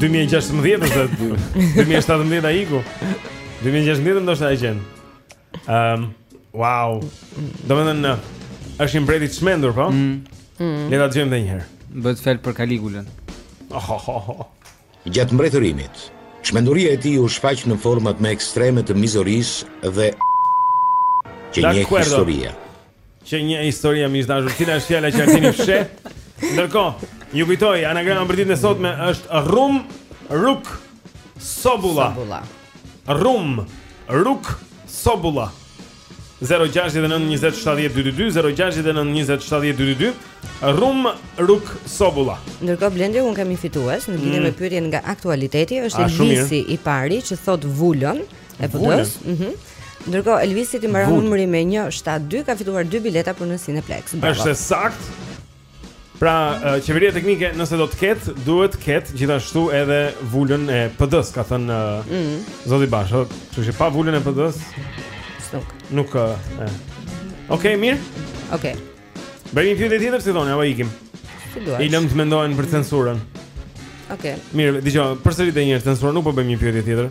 2016 ose 2017 diku 2016 ndoshta ka qenë. Ehm, um, wow. Domethënë është një mbret i çmendur, po? Mm. Mm. Le ta dëgjojmë edhe një herë. Bëhet fjalë për Kaligulën. Oh, oh, oh, oh. Gjatë mbretërimit, çmenduria e tij u shfaq në format më ekstreme të mizorisë dhe që një historia. Që një histori a miq dashur, cila është fjala që Altini fsheh? Ndërkohë, ju kujtoj, anagrama për ditën e sotme është rrum ruk sobulla. Sobulla. Rrum ruk sobulla. 069 20 70 222 069 20 70 222 Rum Ruk Sobulla Ndërkohë Blendi, unë kam një fitues Në lidhje mm. me pyetjen nga aktualiteti është Elvisi i pari që thotë vulën e PD-s. Mhm. Ndërkohë Elvisi ti mbaron Vulën. numrin me 172 ka fituar dy bileta për në Cineplex. Bravo. Është e saktë. Pra, eh, qeveria teknike nëse do të ketë, duhet të ketë gjithashtu edhe vulën e PD-s, ka thënë eh, Mm. zoti Basha. Kështu që pa vulën e PD-s Stuk. nuk eh, e. Okej, mirë. Okej. Bëjmë një pyetje tjetër si thoni apo ikim. Si duash. I lëm të mendojnë për censurën. Okej. Mirë, dëgjoj, përsërit edhe një herë censurën, nuk po bëjmë një pyetje tjetër.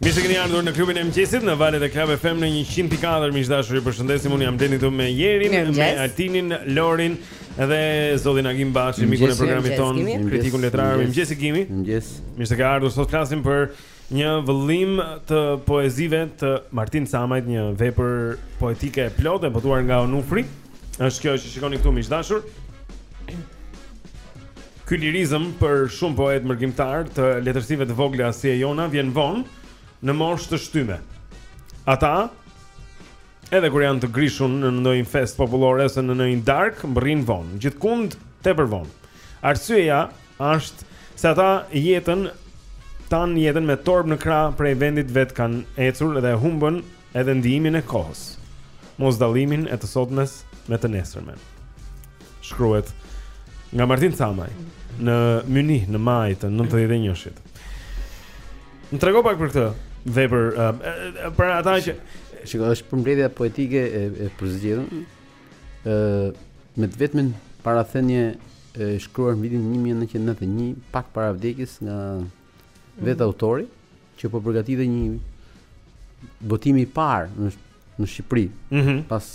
Mirë se keni ardhur në klubin e mëngjesit në valët e Club FM-it 104 miq dashur ju përshëndesim unë jam Blendi këtu me Jerin me Altinin Lorin dhe zotin Agim Baçi mikun e programit tonë kritikun letrar mirë mëngjes Gimi mëngjes mirë se ke ardhur sot flasim për një vëllim të poezive të Martin Camajt një vepër poetike e plotë e botuar nga Onufri është kjo që shikoni këtu miq dashur Ky lirizëm për shumë poetë mërgimtarë të letërsive të vogla si e jona vjen vonë në moshë të shtyme. Ata edhe kur janë të grishun në ndonjë festë popullore ose në ndonjë darkë, mbërrijnë vonë, gjithkund tepër vonë. Arsyeja është se ata jetën tanë jetën me torbë në krah prej vendit vet kanë ecur dhe humbën edhe ndijimin e kohës. Mosdallimin e të sotmes me të nesërmen. shkruhet nga Martin Camaj në Mynih në maj të 91-shit. Më trego pak për këtë vepër uh, për ata që shikoj është përmbledhja poetike e, e përzgjedhur ë uh, me të vetmen parathënie e shkruar në vitin 1991 pak para vdekjes nga vetë mhm. autori që po përgatitej një botim i parë në në Shqipëri mm -hmm. pas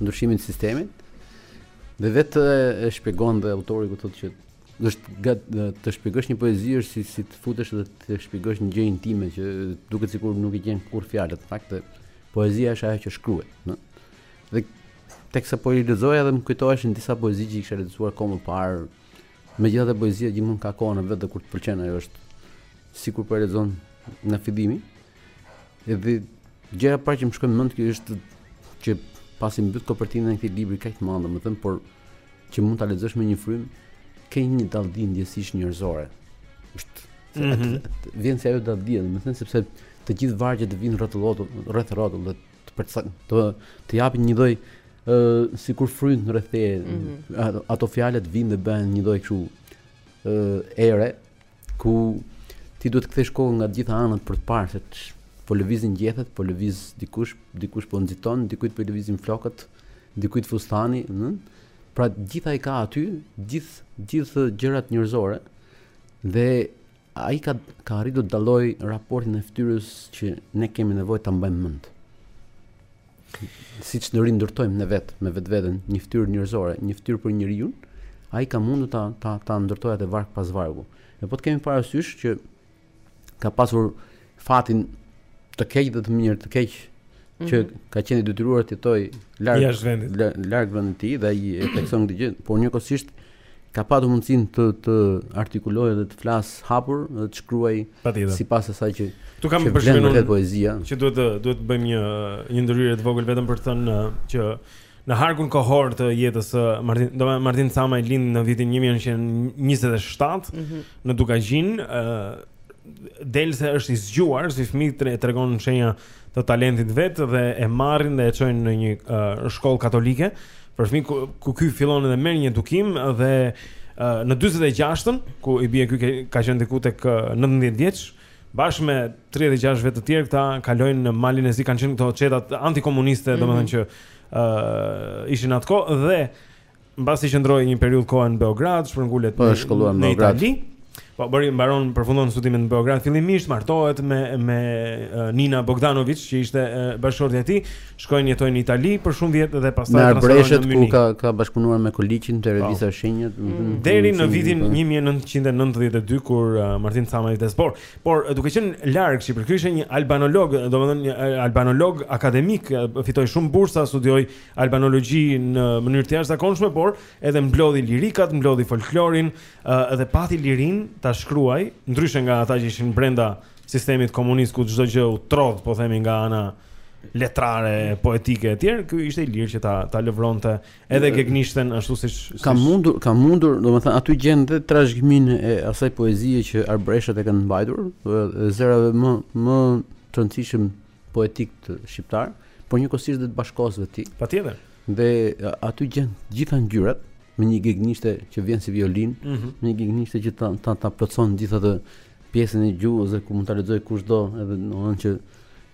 ndryshimit të sistemit. Dhe vetë e shpjegon dhe autori ku thotë që të të shpjegosh një poezi është si si të futesh dhe të shpjegosh një gjë intime që duket sikur nuk i gjen kurrë fjalët. Në fakt poezia është ajo që shkruhet, ëh. Dhe teksa po i lexoja dhe më kujtoheshin disa poezi që i kisha lexuar kohë më parë Megjithatë poezia gjithmonë ka kohën e vet dhe kur të pëlqen ajo është sikur po e lexon nga fillimi. Edhe gjëja e parë që më shkon në mend kjo është që pasi mbyll kopertinën e këtij libri kaq të madh, domethënë, por që mund ta lexosh me një frymë, ke një dalldi ndjesish njerëzore. Është mm -hmm. vjen si ajo dalldi, domethënë sepse të gjithë vargjet të vijnë rreth rrotull, rreth rrotull dhe të përcak të, të japin një lloj ë sikur fryn rreth teje. Mm -hmm. Ato fjalët vijnë dhe bëhen një lloj kështu ë ere ku ti duhet të kthesh kokën nga të gjitha anët për të parë se po lëvizin gjethet, po lëviz dikush, dikush po nxiton, dikujt po lëvizin flokët, dikujt fustani, ëh. Mm Pra gjitha i ka aty, gjithë gjithë gjërat njerëzore dhe Ai ka ka arritur të dallojë raportin e fytyrës që ne kemi nevojë ta mbajmë mend. Siç ne rindërtojmë ne vetë, me vetveten, një fytyrë njerëzore, një fytyrë për njeriun, ai ka mundur ta, ta, ta ndërtojë atë varg pas vargu. E po të kemi parasysh që ka pasur fatin të keq dhe të mirë, të keq që mm -hmm. ka qenë i detyruar të jetojë larg jashtë vendit, larg vendit të tij dhe ai e thekson këtë gjë, por njëkohësisht ka patur mundësinë të të artikulojë dhe të flasë hapur dhe të shkruajë sipas asaj që Tu kam përshtypjen unë poezia. Që duhet të duhet të bëjmë një një ndërhyrje të vogël vetëm për të thënë uh, që në harkun kohor të jetës së Martin, do Martin Camaj lind në vitin 1927 mm -hmm. në Dukagjin, ë uh, del se është i zgjuar, si fëmijë tre, tregon shenja të talentit vet dhe e marrin dhe e çojnë në një uh, shkollë katolike për fëmijë ku, ku ky fillon edhe merr një edukim dhe uh, në 46-ën ku i bie ky ka qenë diku tek 19 vjeç, Bashkë me 36 vetë të tjerë këta kalojnë në Malin e Zi, kanë qenë këto çetat antikomuniste, mm -hmm. domethënë që ë uh, ishin atë kohë dhe mbasi qëndroi një periudhë kohe në Beograd, shpërngulet po, në, në Itali. Po bëri mbaron përfundon studimet në Beograd fillimisht martohet me me uh, Nina Bogdanoviç që ishte uh, bashkëshortja e tij, Shkojnë jetojnë në Itali për shumë vjet dhe pastaj transferohen në Mynih. Në arbëreshët ku ka ka bashkëpunuar me Koliqin te revista po. Shêjzat. Mm. Deri në vitin 1992 kur uh, Martin Camaj vdes. Por uh, duke qenë larg Shqipërisë, ky ishte një albanolog, domethënë një uh, albanolog akademik, fitoi shumë bursa, studioi albanologji në mënyrë të jashtëzakonshme, por edhe mblodhi lirikat, mblodhi folklorin dhe pati lirinë të shkruajë, ndryshe nga ata që ishin brenda sistemit komunist ku çdo gjë u tredh, po themi nga ana letrare, poetike etj, ky ishte i lirë që ta ta lëvronte edhe jo, gegnishten ashtu siç si ka mundur, ka mundur, domethënë aty gjen dhe trashëgiminë e asaj poezie që arbëreshët e kanë mbajtur, e zërave më më të rëndësishëm poetikë shqiptarë, por njëkohësisht dhe të bashkëkohësve të tij. Patjetër. Dhe aty gjen gjitha ngjyrat me një gegnishte që vjen si violinë, mm -hmm. me një gegnishte që ta ta, ta plotëson gjithë atë Pjesën e gjuhës dhe ku mund ta lexojë kushdo, edhe domethënë që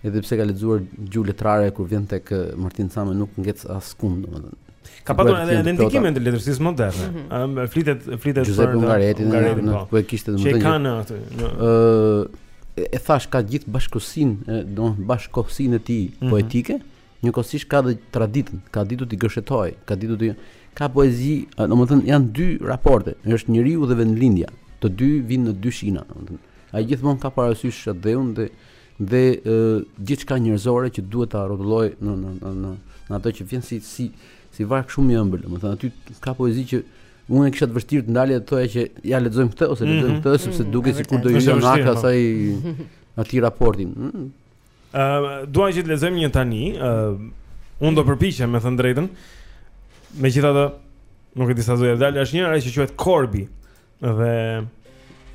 edhe pse ka lexuar gjuhë letrare kur vjen tek Martin Camaj nuk ngec askund domethënë. Ka patur edhe edhe ndikimin e letërsisë moderne. Ëm mhm. mm -hmm. flitet flitet për Giuseppe Ungaretti, Ungaretti po. ku e kishte domethënë. Çe kanë aty. Ë e thash ka gjithë bashkësinë, domethënë bashkëkohësinë e tij mm -hmm. poetike. Mm Njëkohësisht ka dhe traditën, ka ditur t'i gërshetojë, ka ditur të ka poezi, domethënë janë dy raporte, është njeriu dhe vendlindja. Të dy vijnë në dy shina, domethënë. Ai gjithmonë ka parasysh atdheun dhe dhe gjithçka njerëzore që duhet ta rrotullojë në në në në në atë që vjen si si si varg shumë i ëmbël, domethënë aty ka poezi që unë e kisha të vështirë të ndalja të thoja që ja lexojmë këtë ose lexojmë mhm. këtë sepse duket sikur do të jetë nga kësaj aty raportin. Ëm, uh, dua që të lexojmë një tani, ë uh, unë do përpiqem me thënë të drejtën. Megjithatë, nuk e di sa do ia dal, është njëra që quhet Korbi dhe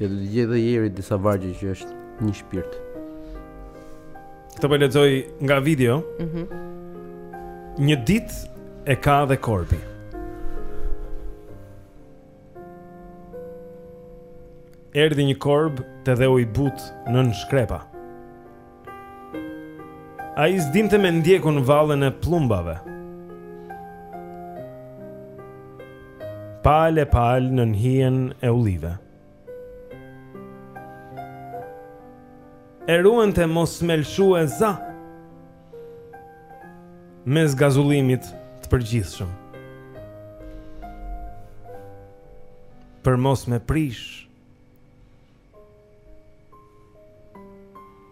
Ja do të gjej dhe unë disa vargje që është një shpirt. Këtë po lexoj nga video. Mhm. Mm një ditë e ka dhe korpi. Erdhi një korb të dheu i butë nën shkrepa Ai s'dinte me ndjekun vallen e pëllumbave Palë e palë nën hijen e ullive E ruente mos me lëshue za mes gazullimit të përgjithshëm. Për mos me prish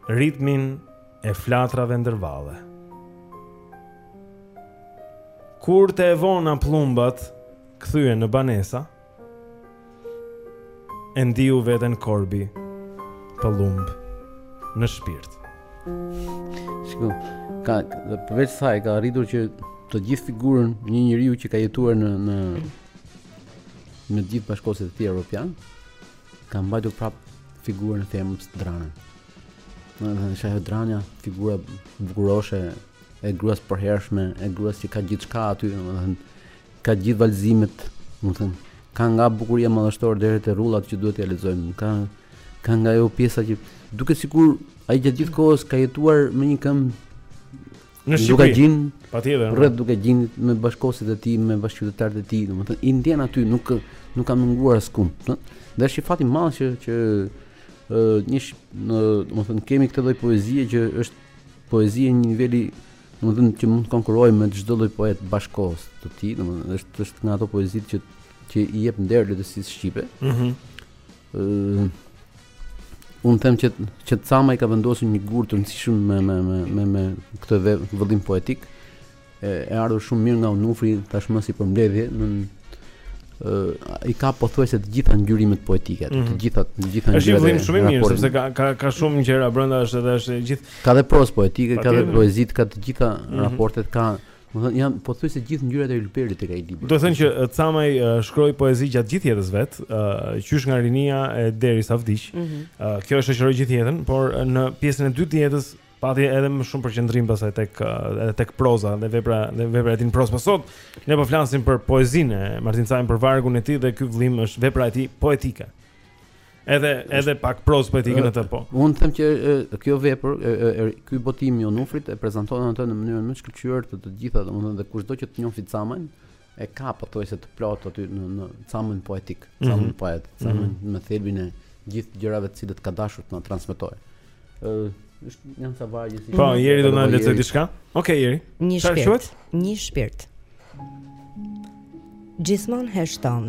ritmin e flatrave ndër valle. Kur te e vona pëllumbat kthyen në banesa, E ndiu veten korbi pëllumb në shpirt. Shiko, ka dhe përveç saj ka arritur që të gjithë figurën një njeriu që ka jetuar në në në gjithë bashkëkohësit e tij europianë ka mbajtur prap figurën e femrës, Dranen. Në dhe në Dranja, figura bukuroshe e gruas përhershme, e gruas që ka gjithçka aty, në dhe në Ka të gjithë valëzimet, domethënë, ka nga bukuria madhështore deri te rrudhat që duhet t'ia lexojmë. Ka ka nga ajo pjesa që duket sikur ai gjatë gjithë kohës ka jetuar me një këmbë në Shqipëri. Dukagjin, patjetër. Rreth Dukagjinit me bashkëkohësit e tij, me bashkëqytetarët e tij, domethënë i ndjen aty, nuk nuk ka munguar askund, ëh. Dhe është një fat i madh që që ë një në, domethënë kemi këtë lloj poezie, që është poezi e një niveli Domethënë që mund të konkurrojë me çdo lloj poet bashkëkohës të tij, domethënë është është nga ato poezitë që që i jep nder letërsisë shqipe. Ëh. Mm -hmm. Unë them që që Camaj i ka vendosur një gur të rëndësishëm me me me me, me këtë vëllim poetik. E, e ardhur shumë mirë nga Onufri tashmë si përmbledhje në uh, i ka pothuajse të gjitha ngjyrimet poetike, mm -hmm. të mhm. gjitha të gjitha ngjyrat. Është një vëllim shumë i mirë sepse ka ka ka shumë gjëra brenda është edhe është gjithë Ka dhe prozë poetike, ka dhe poezi, ka të gjitha mhm. raportet, ka Domethënë janë pothuajse gjithë ngjyrat e ylberit tek ai libër. Domethënë që Camaj uh, shkroi poezi gjatë gjithë jetës vet, uh, qysh nga rinia e deri sa vdiq. Mm -hmm. uh, kjo e shoqëroi gjithë jetën, por në pjesën e dytë të jetës pati edhe më shumë përqendrim pastaj tek edhe tek proza dhe vepra dhe vepra e tij në prozë. Po sot ne po flasim për poezinë e Martin Camajt për vargun e tij dhe ky vëllim është vepra e tij poetike. Edhe edhe pak prozë poetike në të po. Unë them që kjo vepër, ky botim i Onufrit e prezanton atë në mënyrën më të shkëlqyer të të gjitha, domethënë dhe kushdo që të njohë Camën, e ka pothuajse të plotë aty në në Camën poetik, mhm. Camën mm -hmm. poet, Camën mm -hmm. me thelbin e gjithë gjërave të cilat ka dashur të na transmetojë. Ë është janë sa vargje si. Po, ieri do na lexojë diçka? Okej, ieri. Një shpirt. Një shpirt. Gjithmonë heshton.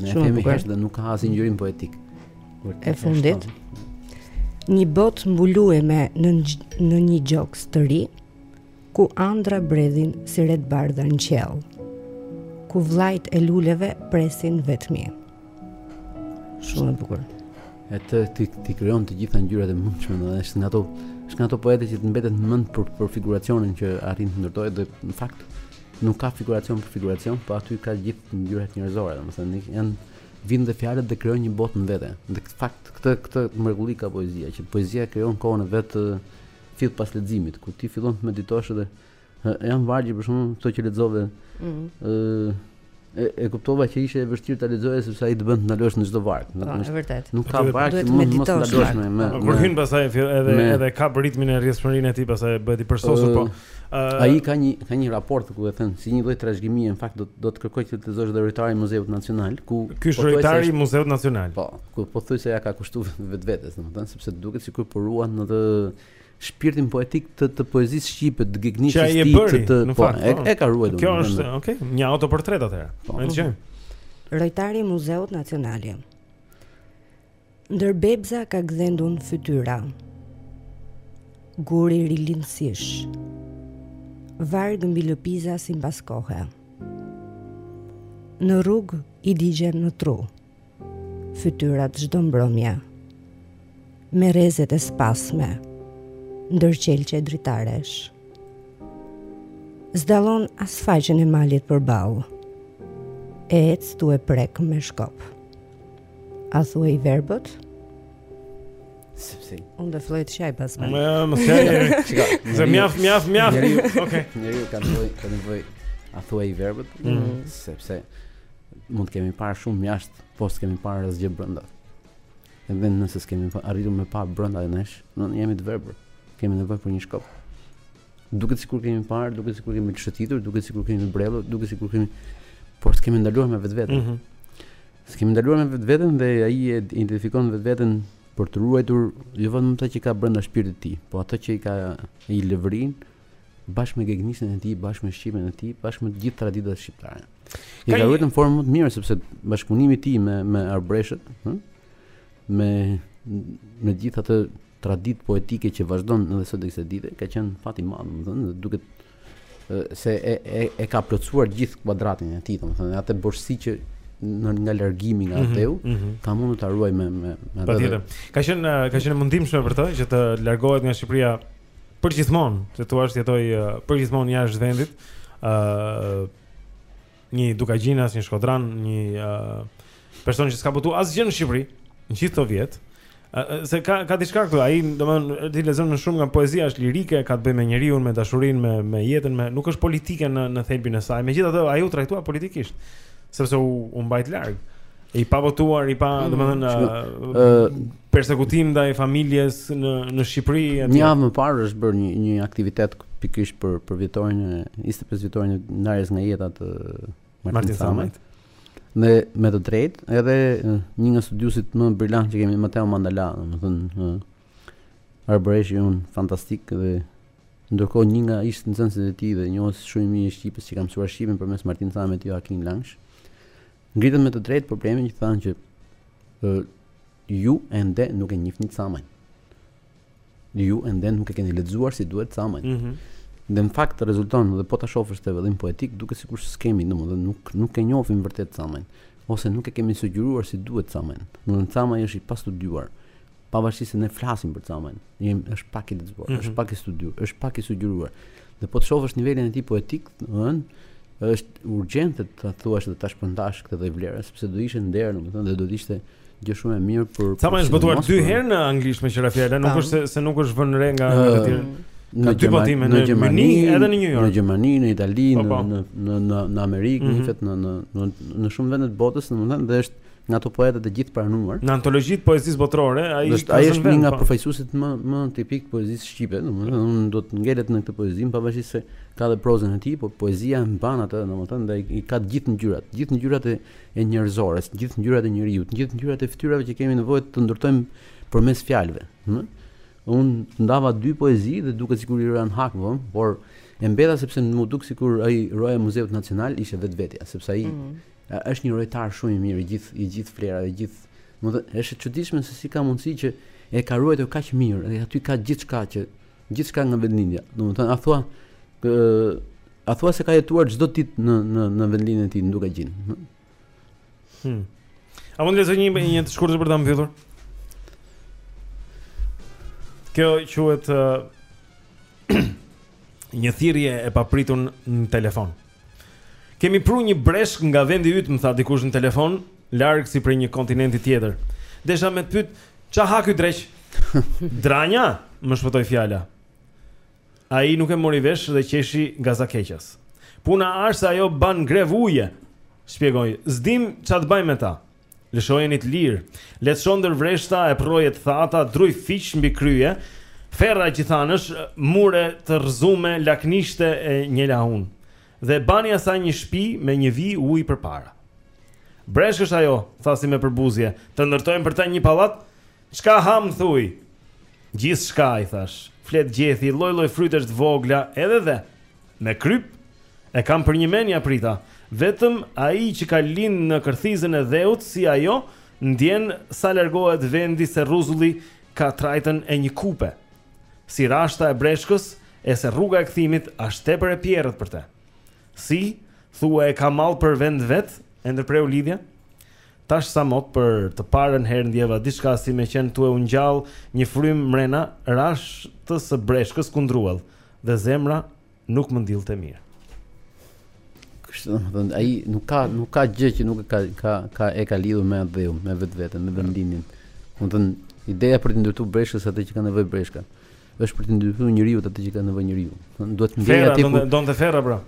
Ne themi hesht dhe nuk ka asnjë ngjyrim poetik. E fundit, një botë mbulueme në, në një gjoks të ri, ku andra bredhin si re t'bardha në qiell, ku vllajt e luleve presin vetmi. Shumë e bukur. E të t'i, t'i krijon të gjitha ngjyrat e mundshme, dhe është nga ata, është nga ata poetë që të mbetet në mend për, për figuracionin që arrin të ndërtojë, dhe në fakt, Nuk ka figuracion për figuracion, po aty ka gjithë ngjyrat njerëzore, domethënë janë vijnë dhe fjalët dhe krijojnë një botë në vete. Në fakt këtë këtë mrekulli ka poezia, që poezia krijon kohën e vet fill pas leximit, ku ti fillon të meditosh dhe janë vargje për shkakun këto që lexove. Ëh, mm. E kuptova që ishte e vështirë ta lexoje sepse ai të bën të ndalosh në çdo varg. Po, është vërtet. Nuk ka varg që mund të mos ndalosh me me. Kur hyn pastaj edhe edhe ka ritmin e rrjedhshmërinë e tij pastaj bëhet i përsosur po. Ai ka një ka një raport ku e thënë si një lloj trashëgimie në fakt do do të kërkoja që të lexosh edhe Rojtarin e Muzeut Nacional ku Ky është Rojtari i Muzeut Nacional. Po, ku pothuajse ia ka kushtuar vetvetes domethënë sepse duket sikur po ruan në të shpirtin poetik të të poezisë shqipe të gegnishtes së tij të të po e, po. e ka ruajtur kjo është okay një autoportret atëherë po. e dëgjojmë Rojtari i Muzeut Nacional Ndër bebza ka gdhendun fytyra Guri rilindësish Varg mbi lëpiza simbas kohe Në rrugë i digjen në tru Fytyrat çdo mbrëmje me rrezet e sprasme ndër qelqe dritaresh. S'dallon as faqen e malit përballë. E ec tue prek me shkop. A thua i verbët? sepse unë do filloj të shaj pas më. Më më thuaj, çka? Zë mjaf mjaf mjaf. Okej. Njëri ka thënë, ka thënë, a thua i verbët? Mm. Sepse Mund të kemi parë shumë jashtë, po s'kemi parë asgjë brenda. Edhe nëse s'kemi arritur me pa brenda nesh, ne jemi të verbër. Kemi nevojë për një shkop. Duket sikur kemi parë, duket sikur kemi shëtitur, duket sikur kemi bredhur, duket sikur kemi por s'kemi ndaluar me vetveten. Mm -hmm. S'kemi ndaluar me vetveten dhe ai e identifikon vetveten për të ruajtur jo vetëm atë që ka brenda shpirtit të tij, po atë që i ka i lëvrin bashkë me gegnishtën e tij, bashkë me shqipen e tij, bashkë me të gjithë traditat shqiptare. I ka ruajtur në formë më të mirë sepse bashkëpunimi i tij me me Arbreshët, ëh, me me gjithë atë traditë poetike që vazhdon edhe sot e kësaj dite, ka qenë fat i madh, domethënë, dhe duket se e e e ka plotësuar gjithë kuadratin e tij, domethënë, atë boshësi që vjen nga largimi nga mhm, atdheu, mm -hmm. ka mundur ta ruajë me me atë. Patjetër. Ka qenë ka qenë e mundimshme për të që të largohet nga Shqipëria përgjithmonë, se thuajse jetoi uh, përgjithmonë jashtë vendit, ë uh, një dukagjinas, një shkodran, një uh, person që s'ka botu asgjë në Shqipëri, në gjithë këto vjet. Uh, se ka ka diçka këtu, ai domethënë ti lexon më shumë nga poezia është lirike, ka të bëjë me njeriun, me dashurinë, me me jetën, me nuk është politike në në thelbin e saj. Megjithatë ai u trajtua politikisht, sepse u u mbajt larg. i pabotuar, i pa, mm, domethënë, uh, persekutim ndaj familjes në në Shqipëri. Një javë më parë është bërë një një aktivitet pikërisht për për vitorin e 25 vitorin e ndarjes nga jeta të Martin, Martin Camajt. Me me të drejtë, edhe një nga studiuesit më brilantë që kemi Matteo Mandalà, domethënë, arbëreshi un fantastik dhe ndërkohë një nga ish nxënësit e tij dhe njohës shumë i mirë i shqipes që ka mësuar shqipen përmes Martin Camajt dhe Joachim Lanksch. Ngritën me të drejtë problemin që thanë që ë, ju ende nuk e njihni Camajn. Ju ende nuk e keni lexuar si duhet Camajn. Mm -hmm. Dhe në fakt rezulton dhe po ta shofësh te vëllim poetik duket sikur s'kemi domethënë nuk nuk e njohim vërtet Camajn ose nuk e kemi sugjeruar si duhet Camajn. Domethënë Camaj është i pastudiuar. pavarësisht se ne flasim për Camajn, jemi është pak i lexuar, mm -hmm. është pak i studiuar, është pak i sugjeruar. Dhe po të shohësh nivelin e tij poetik, domethënë, është urgjente ta thuash dhe ta shpërndash këtë lloj vlere, sepse do ishte nder, domethënë, dhe do të ishte gjë shumë e mirë për Camaj është botuar dy herë në anglisht meqë ra fjala, nuk është se, se nuk është vënë re nga të uh, tjerë. Në Gjermani, në Gjermani, edhe në New York. Në Gjermani, në Itali, po, po. në në në në Amerikë, mm -hmm. në në në shumë vende të botës, domethënë, dhe është Nga ato poetët e gjithëpranuar. Në antologjitë e poezisë botërore, ai është ai është një nga po. përfaqësuesit më më tipik poezisë shqipe, domethënë unë do të ngelet në këtë poezi, pavarësisht se ka dhe prozën e tij, por poezia e mban atë, domethënë dhe i ka të gjithë ngjyrat, të gjithë ngjyrat e e njerëzores, të gjithë ngjyrat e njeriut, të gjithë ngjyrat e fytyrave që kemi nevojë të ndërtojmë përmes fjalëve, ëh. Unë ndava dy poezi dhe duke sikur i rënë hak vëm, por e mbajta sepse m'u duk sikur ai roja e Muzeut Nacional ishte vetvetja, sepse ai mm -hmm Është një rojtar shumë i mirë, i gjithë i gjithë vlerat, i gjithë, domethënë është e çuditshme se si ka mundësi që e ka ruajtur kaq mirë dhe aty ka gjithçka që gjithçka nga vendlindja. Domethënë a thua ë a thua se ka jetuar çdo ditë në në në vendlindjen e tij në Dukagjin. Hm. A mund të lexoj një një të shkurtër për ta mbyllur? Kjo quhet uh, një thirrje e papritur në telefon. Kemi pru një breshkë nga vendi yt, më tha dikush në telefon, larg si prej një kontinenti tjetër. Desha me të pyet, ça ha ky dreq? Dranja, më shpëtoi fjala. Ai nuk e mori vesh dhe qeshi gazakeqas. Puna asht se ajo ban grevë uje, shpjegoi. S'dim ça të bajmë me ta. Lëshojeni të lirë. Le t'shkojë ndër vreshta e prroje të thata, druj fiq mbi krye, ferra gjithanësh, mure të rrëzume, laknishte e një lahun. Dhe bani asaj një shpi me një vijë ujë përpara. Breshkë është ajo, tha si me përbuzje, të ndërtojmë për të një pallat? Çka han, thuj? Gjithçka, i thashë. Fletë gjethi, lloj-lloj frytesh të vogla, edhe dhe Me krypë. E kam për njëmend, ia prita. Vetëm ai që ka lindë në kërthizën e dheut si ajo ndjen sa largohet vendi se rruzulli ka trajtën e një kupe. Si rashta e breshkës e se rruga e kthimit asht tepër e pjerrët për te. Si, thua e ka mall për vend vet? e ndërpreu lidhja. Tash sa mot për të parën herë ndjeva diçka si me qenë tue u ngjall një frymë mrena rashtës së breshkës kundruell. dhe zemra nuk më ndillte mirë. Kështu domethënë, ai nuk ka nuk ka gjë që nuk e ka ka ka e ka lidhur me atdheun, me vetveten, me vendimin. Domethënë, ideja për të ndërtuar breshkës atë që ka nevojë breshka është për të ndërtuar njeriut atë që ka nevojë njeriu. Domethënë duhet ndjenja aty. Ferra, donte ferra pra.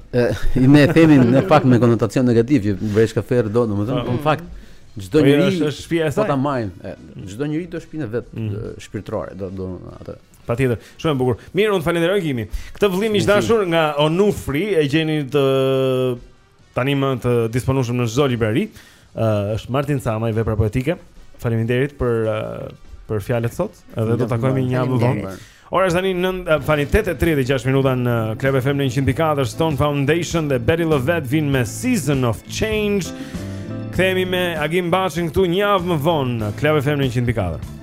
Ne e themi në fakt me konotacion negativ që breshka ferr do, domethënë po. në fakt çdo po, njeri është shtëpia e saj. Po ta marrin. Çdo njeri do shtëpinë vet mhm. shpirtërore, do do atë. Patjetër. Shumë e bukur. Mirë, të falenderoj Gimi. Këtë vëllim miq të dashur nga Onufri e gjeni tanimë të disponueshëm në çdo librari. Ë uh, është Martin Camaj vepra poetike. Faleminderit për uh, për fjalët sot. Edhe do të takohemi një javë më vonë. Ora është tani 9 fani 8:36 minuta në Club FM në 104 Stone Foundation dhe Bettye LaVette vijnë me Season of Change. Kthehemi me Agim Baçin këtu një javë më vonë në Club FM në 104.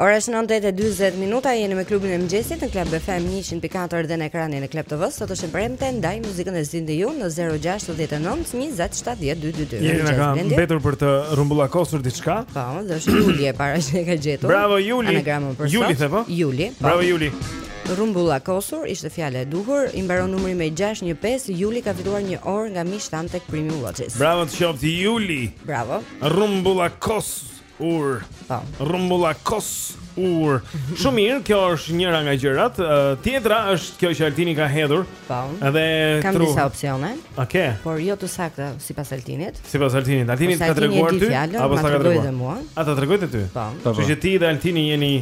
Ora është 9:40 minuta, jeni me klubin e mëngjesit në Club FM 104 dhe në ekranin e Club TV. Sot është e premte, ndaj muzikën e zgjidhni ju në 069 20 70 222. Jo na ka mbetur për të rrumbullakosur diçka? Po. Dhe është Juli e para që e ka gjetur. Bravo Juli. Anagramën për Juli the po? Juli. Po. Bravo Juli. Rrumbullakosur ishte fjala e duhur, i mbaron numri me 615, Juli ka fituar një orë nga Miss Tan tek Premium Watches. Bravo të qoftë Juli. Bravo. Rrumbullakosur. Po. Rrumbullakosur. Shumë mirë, kjo është njëra nga gjërat. Tjetra është kjo që Altini ka hedhur. Po. Edhe kam tru... disa opsione. Okej. Okay. Por jo të sakta sipas Altinit. Sipas Altinit, Altini ta ka treguar ty apo s'ta ka treguar? Mua. A ta tregoj ty? Po. po. Që ti dhe Altini jeni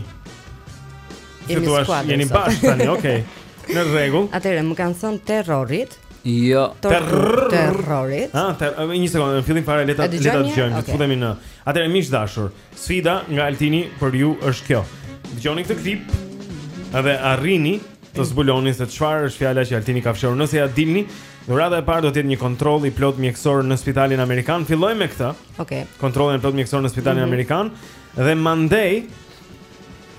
Jemi skuadër. Jeni bashkë tani, okay. Në rregull. Atëherë më kanë thënë terrorit. Jo, terrorit. Terrorit. Ah, ter një sekondë, në fillim fare le ta le ta dëgjojmë, okay. futemi në. Atëherë miq të dashur, Sfida nga Altini për ju është kjo. Dëgjoni këtë klip a arrini të zbuloni se çfarë është fjala që Altini ka fshehur. Nëse ia dilni, dhurata e parë do të jetë një kontroll i plotë mjekësor në spitalin amerikan. Fillojmë me këtë. Okej. Okay. Kontrollin e plotë mjekësor në spitalin mm -hmm. amerikan dhe mandej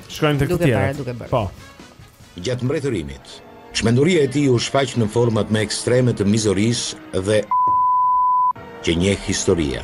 shkojmë tek të tjerat. Duke parë, duke bërë. Po. Gjatë mbretërimit, çmenduria e tij u shfaq në format më ekstreme të mizorisë dhe që njeh historia.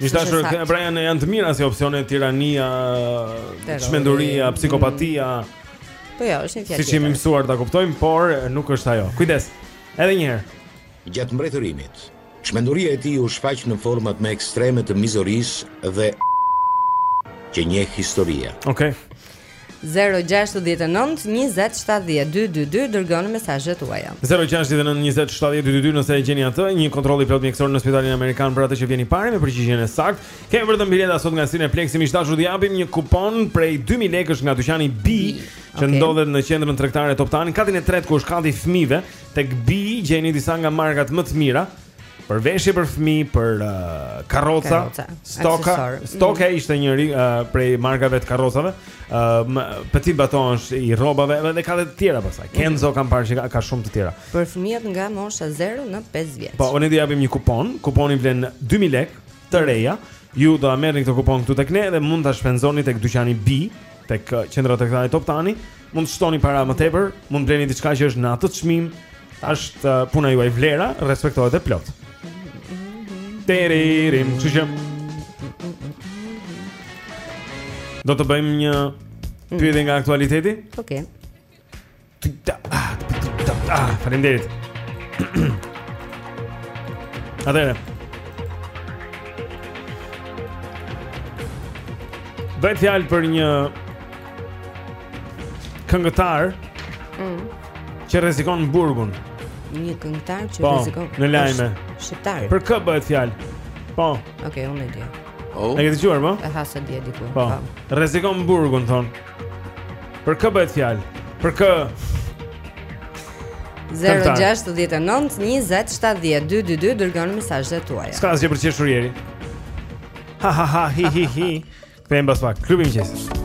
Miq të dashur e kthejmë Brian janë janë të mira si opsione tirania, çmenduria, mm. psikopatia. Po jo, është një fjalë. Siç jemi mësuar ta kuptojmë, por nuk është ajo. Kujdes. Edhe një herë. Gjatë mbretërimit, çmenduria e tij u shfaq në format më ekstreme të mizorisë dhe që njeh historia. Okej. Okay. Zero gjashtëdhjetë e nëntë njëzet shtatëdhjetë dy dy dy dërgoni mesazhet tuaja. Zero gjashtëdhjetë e nëntë njëzet shtatëdhjetë dy dy dy nëse e gjeni atë, një kontroll i plotë mjekësor në spitalin amerikan për atë që vjen i pari me përgjigjen e saktë. Kemi vërtet bileta sot nga Cineplexx, miq të dashur, do japim një kupon prej 2000 lekësh nga dyqani B, që okay. ndodhet në qendrën tregtare Toptani, katin e tretë ku është kati i fëmijëve, tek B gjeni disa nga markat më të mira. Për veshje për fëmijë, për uh, karroca, Stokke, Stokke mm. ishte njëri uh, prej markave të karrocave. Ëm uh, Petit Bateau është i rrobave dhe ka edhe të tjera pastaj. Mm. Kenzo kam parë që ka, ka shumë të tjera. Për fëmijët nga mosha 0 në 5 vjeç. Po, ne do japim një kupon. Kuponi vlen 2000 lekë. të reja, ju do ta merrni këtë kupon këtu tek ne dhe mund ta shpenzoni tek dyqani Bi, tek uh, qendra tregtare Toptani, mund të shtoni para më tepër, mund të bleni diçka që është në atë çmim, është uh, puna juaj vlera, respektohet e plotë. Teririm, kështu që Do të bëjmë një pyetje nga aktualiteti? Okej. Ah, faleminderit. Atëherë. Bëhet fjalë për një këngëtar mm. që rrezikon burgun. Një këngëtar që po, rrezikon në lajme. Shqiptar. Për kë bëhet fjalë? Po. Okej, okay, unë e di. Oh. E ke dëgjuar më? Po? E pashë diku. Po. po. Rrezikon burgun thonë. Për kë bëhet fjalë? Për kë? 0-6-9-20-7-10-2-2 Dërgoni mesazhet e tuaja S'ka asgjë për të qeshur, Jeri Ha ha ha hi hi hi Kthehemi pas pak, Klubi i Mëngjesit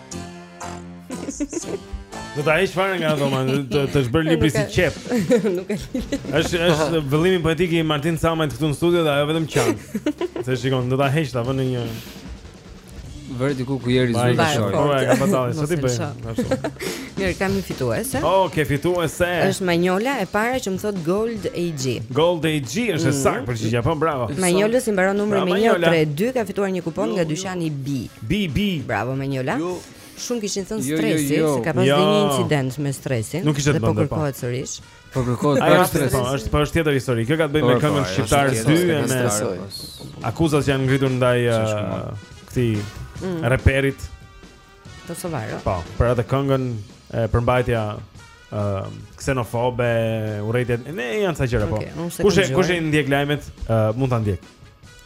Do ta heq fare nga dhoma, t'u bë libri si qep. Nuk e di. Është është vëllimi poetik i Martin Camajt këtu në studio dhe ajo vetëm qan. Se shikon, do ta heq ta vë në një Vërë diku ku Jeri Vaj, zhvillë shoj po, e ka fatale, ça t'i bëj? Mirë, kam një fituese. Oh, ke fituese. Është Manjola e para që më thotë Gold AG. Gold AG është e mm. saktë përgjigja, po bravo. Manjola si mbaron numri me 132 ka fituar një kupon nga dyqani B. BB. Bravo Manjola. Jo. Shumë kishin thënë jo, jo, stresi, jo, jo, jo. se ka pas jo. dhe një incident me stresin. Nuk ishte të bëndë, po. Dhe po kërkohet sërish. Po kërkohet pa stres. Po, është pa është tjetër histori. Kjo ka të bëjë me këngën Shqiptar 2 e me akuzat që janë ngritur ndaj këtij mm. reperit kosovar. Po, për atë këngën e përmbajtja ë ksenofobe, urrejtje, ne janë sa gjëra po. Kush kush i ndjek lajmet, mund ta ndjek.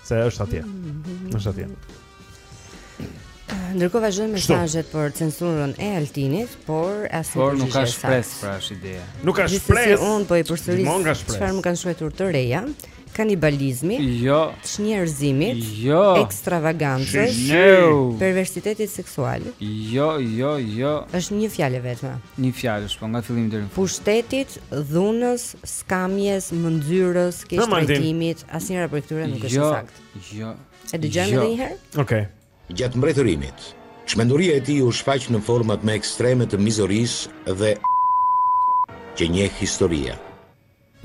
Se është atje. Mm-hmm. Është atje. Ndërkohë vazhdojmë mesazhet për censurën e Altinit, por asgjë por nuk ka shpresë pra është ideja. Nuk ka shpresë. Unë po i përsëris. Çfarë më kanë shkruar të reja? Kanibalizmit, jo, çnjerëzimit, jo, ekstravagancës, jo, perversitetit seksual. Jo, jo, jo. Është një fjalë vetëm. Një fjalë është, po nga fillimi deri në fund. Pushtetit, dhunës, skamjes, mënxyrës, keqtrajtimit, asnjëra prej këtyre nuk është jo, saktë. Jo, jo. E dëgjojmë jo. edhe një herë? Okej. Okay. Gjatë mbretërimit, çmenduria e tij u shfaq në format më ekstreme të mizorisë që njeh historia.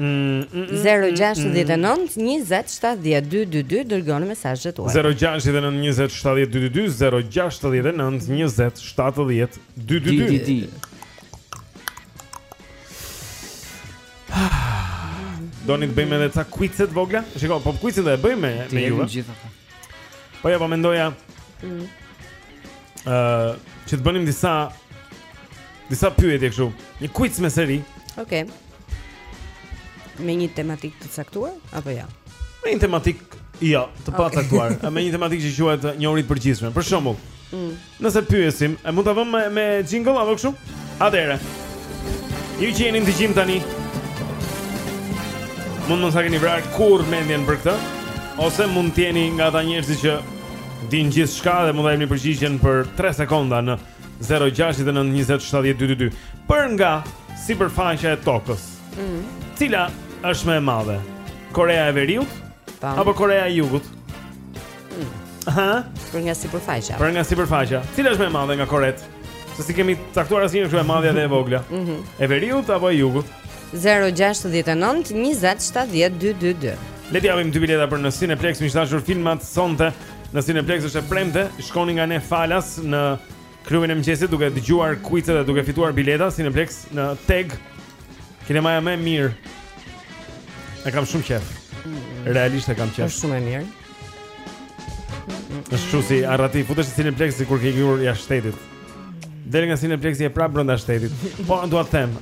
0-6-19-27-12-22 Dërgoni mesazhet tuaj 0-6-19-27-12-22 0-6-19-27-12-22 Doni të bëjmë edhe ca quize të vogla? Shiko, po quizin do e bëjmë me me ju. Po ja po mendoja. Ëh, mm. uh, që të bënim disa disa pyetje kështu. Një quiz me seri. Okej. Okay. Me një tematikë të caktuar apo jo? Ja? Me një tematikë jo, të pacaktuar, okay. me një tematikë që quhet njohuri të përgjithshme. Për shembull, mm. Nëse pyesim, e mund ta vëmë me, me jingle apo kështu? Atëherë. Ju që jeni në dëgjim tani. Mund të mos e keni vrarë kurrë mendjen për këtë, ose mund të jeni nga ata njerëz që dinë gjithçka dhe mund ta jepni përgjigjen për 3 sekonda në 069 20 70 222. Për nga sipërfaqja e tokës. Mm. Cila është më e madhe? Koreja e Veriut apo Koreja e Jugut? Aha. Për nga sipërfaqja. Për nga sipërfaqja. Cila është më e madhe nga koret? Se s'i kemi caktuar asnjë kështu e madhja dhe e vogla. Mhm. Mm e veriut apo e jugut? 069 20 70 222. Le t'i japim dy bileta për në Cineplex, miq të dashur, filmat sonte në Cineplex është e premte, shkoni nga ne falas në Klubin e mëngjesit duke dëgjuar kuicet dhe duke fituar bileta Cineplex në Teg. Kinemaja më e mirë. E kam shumë qejf. Realisht e kam qejf. Është shumë e mirë. Është shumë si arrati futesh në Cineplex sikur ke ikur jashtë shtetit. Del nga Cineplex je prapë brenda shtetit. Po dua të them,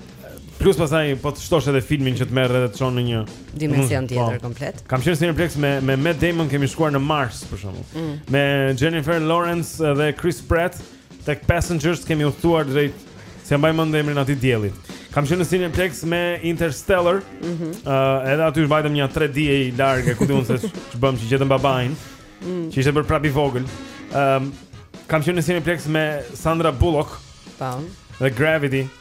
Plus pasaj po të shtosh edhe filmin që të merr edhe të çon në një dimension po. tjetër komplet. Kam qenë në Cineplex me me Matt Damon kemi shkuar në Mars për shembull. Mm. Me Jennifer Lawrence dhe Chris Pratt tek Passengers kemi udhëtuar drejt s'ia mbaj mend emrin atij dielli. Kam qenë në Cineplex me Interstellar. Ëh, mm -hmm. uh, edhe aty vajtëm një 3D i larg, ku di unë se ç'bëmë që gjetëm babain. Mm. Që ishte për prapë i vogël. Ëm, um, kam qenë në Cineplex me Sandra Bullock. Tam. The Gravity.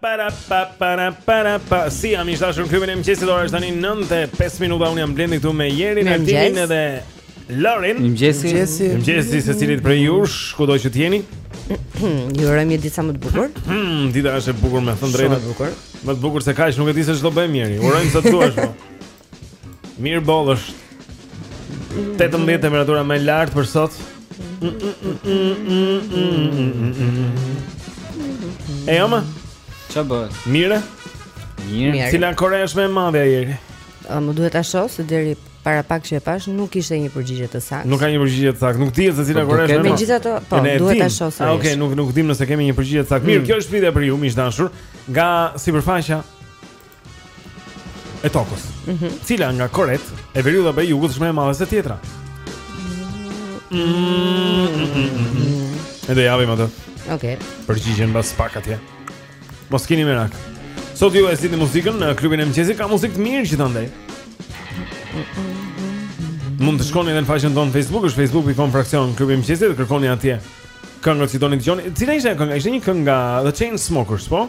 para pa para para pa miq të dashur këtu në mëngjesit ora është tani 9:05 minuta unë jam Blendi këtu me Jerin e Timin edhe Lorin mëngjesi mëngjesi secilit prej jush kudo që të jeni ju urojmë një ditë sa më të bukur hmm, dita është e bukur me thënë drejtë më të bukur se kaq nuk e di se ç'do bëjmë mirë urojmë sa të duash po Mirë boll është 18 temperatura më e lartë për sot. Erjona, ça bëhet? Mirë. Mirë. Cila Kore është më e madhe ajeri? A më duhet ta shoh se deri para pak që e pash nuk kishte një përgjigje të saktë. Nuk ka një përgjigje të saktë. Nuk dihet se cila po, Kore është më e madhe. Megjithatë, po, duhet ta shoh sërish. Ah, okay, nuk nuk dim nëse kemi një përgjigje të saktë. Mirë, mm. kjo është pyetja për ju, miq të dashur, nga sipërfaqja e tokës. Mm -hmm. Cila nga Koretë, e Veriut a e Jugut është më e madhe se tjetra? Mm -hmm. E do ia vëmë atë. Okej. Okay. Përgjigjen mbas pak atje. Mos keni merak. Sot ju e zgjidhni muzikën në klubin e mëngjesit, ka muzikë të mirë gjithandej. Mund të shkoni edhe në faqen tonë Facebook, është facebook.com fraksion klubi i mëngjesit dhe kërkoni atje. Këngët që doni të dëgjoni. Cila ishte kënga? Ishte një këngë nga The Chainsmokers, po?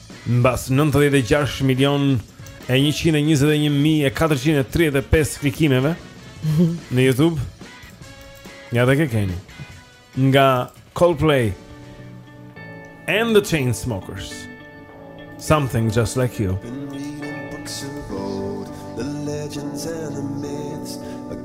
Mbas 96 milion e 121435 klikimeve në YouTube, ja dhe ku e keni. Nga Coldplay and the Chainsmokers. Something just like you.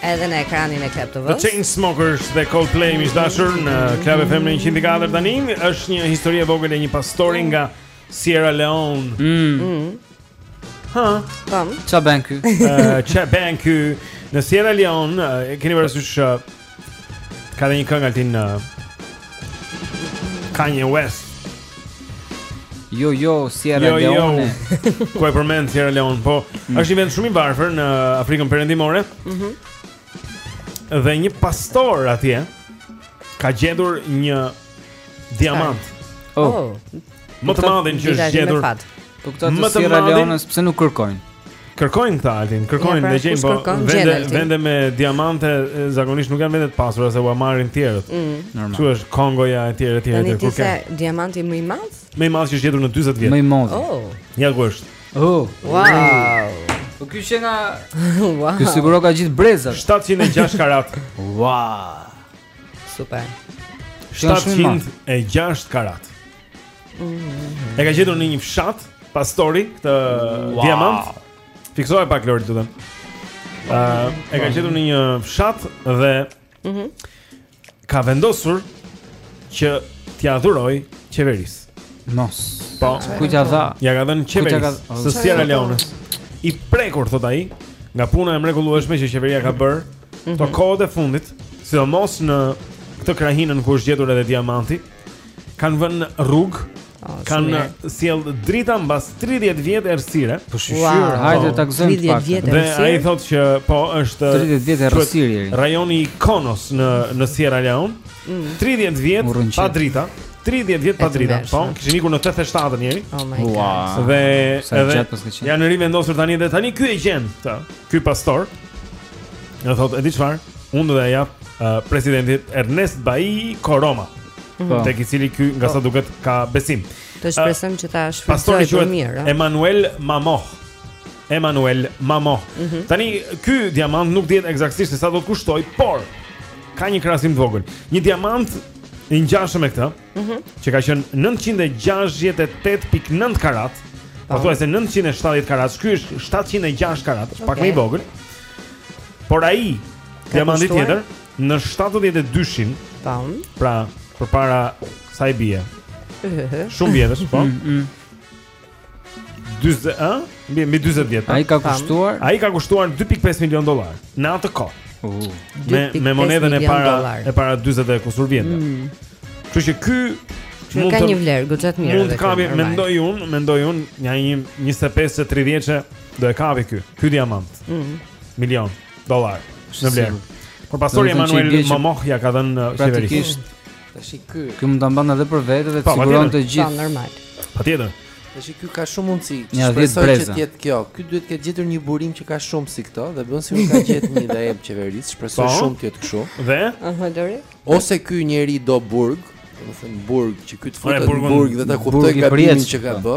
Edhe në ekranin e Club TV. The Chainsmokers dhe Coldplay miq të dashur në Club FM 104 tani është një histori e vogël e një pastori mm. nga Sierra Leone. Mm. mm. Ha, tam. Ça bën ky? Eh, ça bën ky? Në Sierra Leone eh, keni parasysh eh, ka dhe një këngë Altin Kanye West. Jo, jo, Sierra jo, jo. Leone. Jo. Ku e përmend Sierra Leone? Po, mm. është një vend shumë i varfër në Afrikën Perëndimore. Mhm. Mm dhe një pastor atje ka gjetur një diamant. Oh. oh. Më të madhin që është gjetur. Po këta të Sierra Leone pse nuk kërkojnë? Kërkojnë këta Altin, kërkojnë pra, dhe gjejnë po vende vende me diamante zakonisht nuk janë vende të pasura se ua marrin të tjerët. Mm. Normal. Siç është Kongoja e tjerë e tjerë e tjerë. Diamanti më i madh? Më i madh që është gjetur në 40 vjet. Më i madh. Oh. Ja ku është. Oh. Wow. Po ky që nga Wow. Ky siguroka gjithë brezat. 706 karat. Wow. Super. 706 karat. E ka gjetur në një fshat pastori këtë wow. diamant. Fiksoje pak Lori, të lutem. Ëh, uh, e ka gjetur në një fshat dhe ëh mm -hmm. ka vendosur që t'ia dhurojë qeverisë. Mos. Po, kujt ia dha? Ia ka dhënë qeverisë së Sierra Leone. I prekur thotë ai, nga puna e mrekullueshme që qeveria ka bërë, mm -hmm. këto kohët e fundit, sidomos në këtë krahinën ku është gjetur edhe diamanti. kanë vënë rrugë, oh, kanë sjellë drita mbas 30 vjet errësire. Po shqyr, wow, hajde ta gëzojmë pak. Dhe ai thotë që po është 30 vjet errësirë. Rajoni i Konos në në Sierra Leone. 30 mm. vjet pa drita. 30 vjet pa drita. Po, kishin ikur në 87 njëri. Oh my god. Wow. Dhe edhe janë rivendosur tani dhe tani ky e gjen këtë. Ky pastor. Dhe thotë, e di çfarë, unë do ja jap uh, presidentit Ernest Bai Koroma mm -hmm. Tek i cili ky nga po. sa duket ka besim Të shpresojmë uh, që ta shfrytëzojë për mirë Emanuel Mamoh Emanuel Mamoh mm -hmm. Tani, ky diamant nuk dihet ekzaktësisht se sa do të kushtojë Por, ka një krahasim të vogël Një diamant i ngjashëm me këtë Mhm. Që ka qenë 968.9 karat. Pothuajse 970 karat, ky është 706 karat, okay. pak më i vogël. Por ai diamanti tjetër në 72-shin, tam, pra përpara sa i bie. Shumë vitesh, po. Mm, mm. 40, ë? Mbi mbi 40 vjet. Ai ka kushtuar? Ai ka kushtuar 2.5 milion dollar në atë kohë. Uh, me me monedhën e para dollar. e para 40 e kusur vjetëve. Mm. Kështu që ky mund të ketë një vlerë goxha të mirë. Mund të kapë, mendoj unë, mendoj unë, nja një 25-çe 30-çe do e kapë ky, ky diamant. Ëh. Mm. Milion dollar në vlerë. Por pastori Emanuel Mamoh ja ka dhënë qeverisë. Tash i ky. Ky mund ta mbante edhe për vete dhe të siguronte të gjithë. Po normal. Patjetër. Tashi ky ka shumë mundësi. Një vit breza. Që të jetë kjo. Ky duhet të ketë gjetur një burim që ka shumë si këto dhe bën sikur ka gjetë një dhe e jep qeverisë, shpresoj po. shumë të jetë kështu. Dhe? Aha, Lori. Ose ky njeri do burg, do të thënë burg që ky të futet në burg dhe ta kuptojë gabimin që ka bë.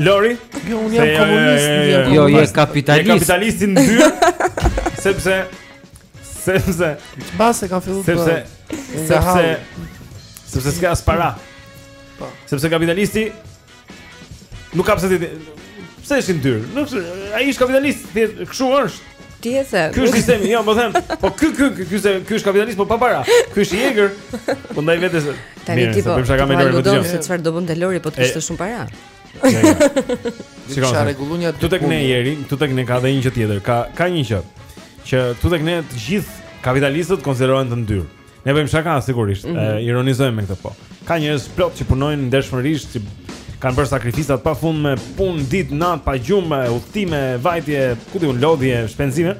Lori, jo unë jam komunist, jo, jo, jo je kapitalist. Je kapitalist i ndyrë. Sepse sepse mbase ka filluar sepse sepse sepse s'ka as para. Po. Sepse kapitalisti nuk ka pse të pse është i ndyrë. Nuk ai është kapitalist, thjesht kështu është. Ti e the. Ky është sistemi, jo, më them. Po ky ky ky ky ky është kapitalist, po pa para. Ky është i egër. Po ndaj vetes. Tani ti po. Sa kam ndonjë gjë. Se çfarë do bënte Lori po të kishte shumë para. Shikoj. Sa rregullon, ja këtu tek ne njëri, këtu tek ne ka edhe një gjë tjetër. Ka ka një gjë që këtu tek ne të gjithë kapitalistët konsiderohen të ndyrë. Ne bëjmë shaka sigurisht, mm -hmm. e, ironizojmë me këtë po. Ka njerëz plot që punojnë ndershmërisht, që kanë bërë sakrifica të pafund, me punë ditë natë pa gjumë, udhëtime, vajtje, ku di unë lodhje, shpenzime.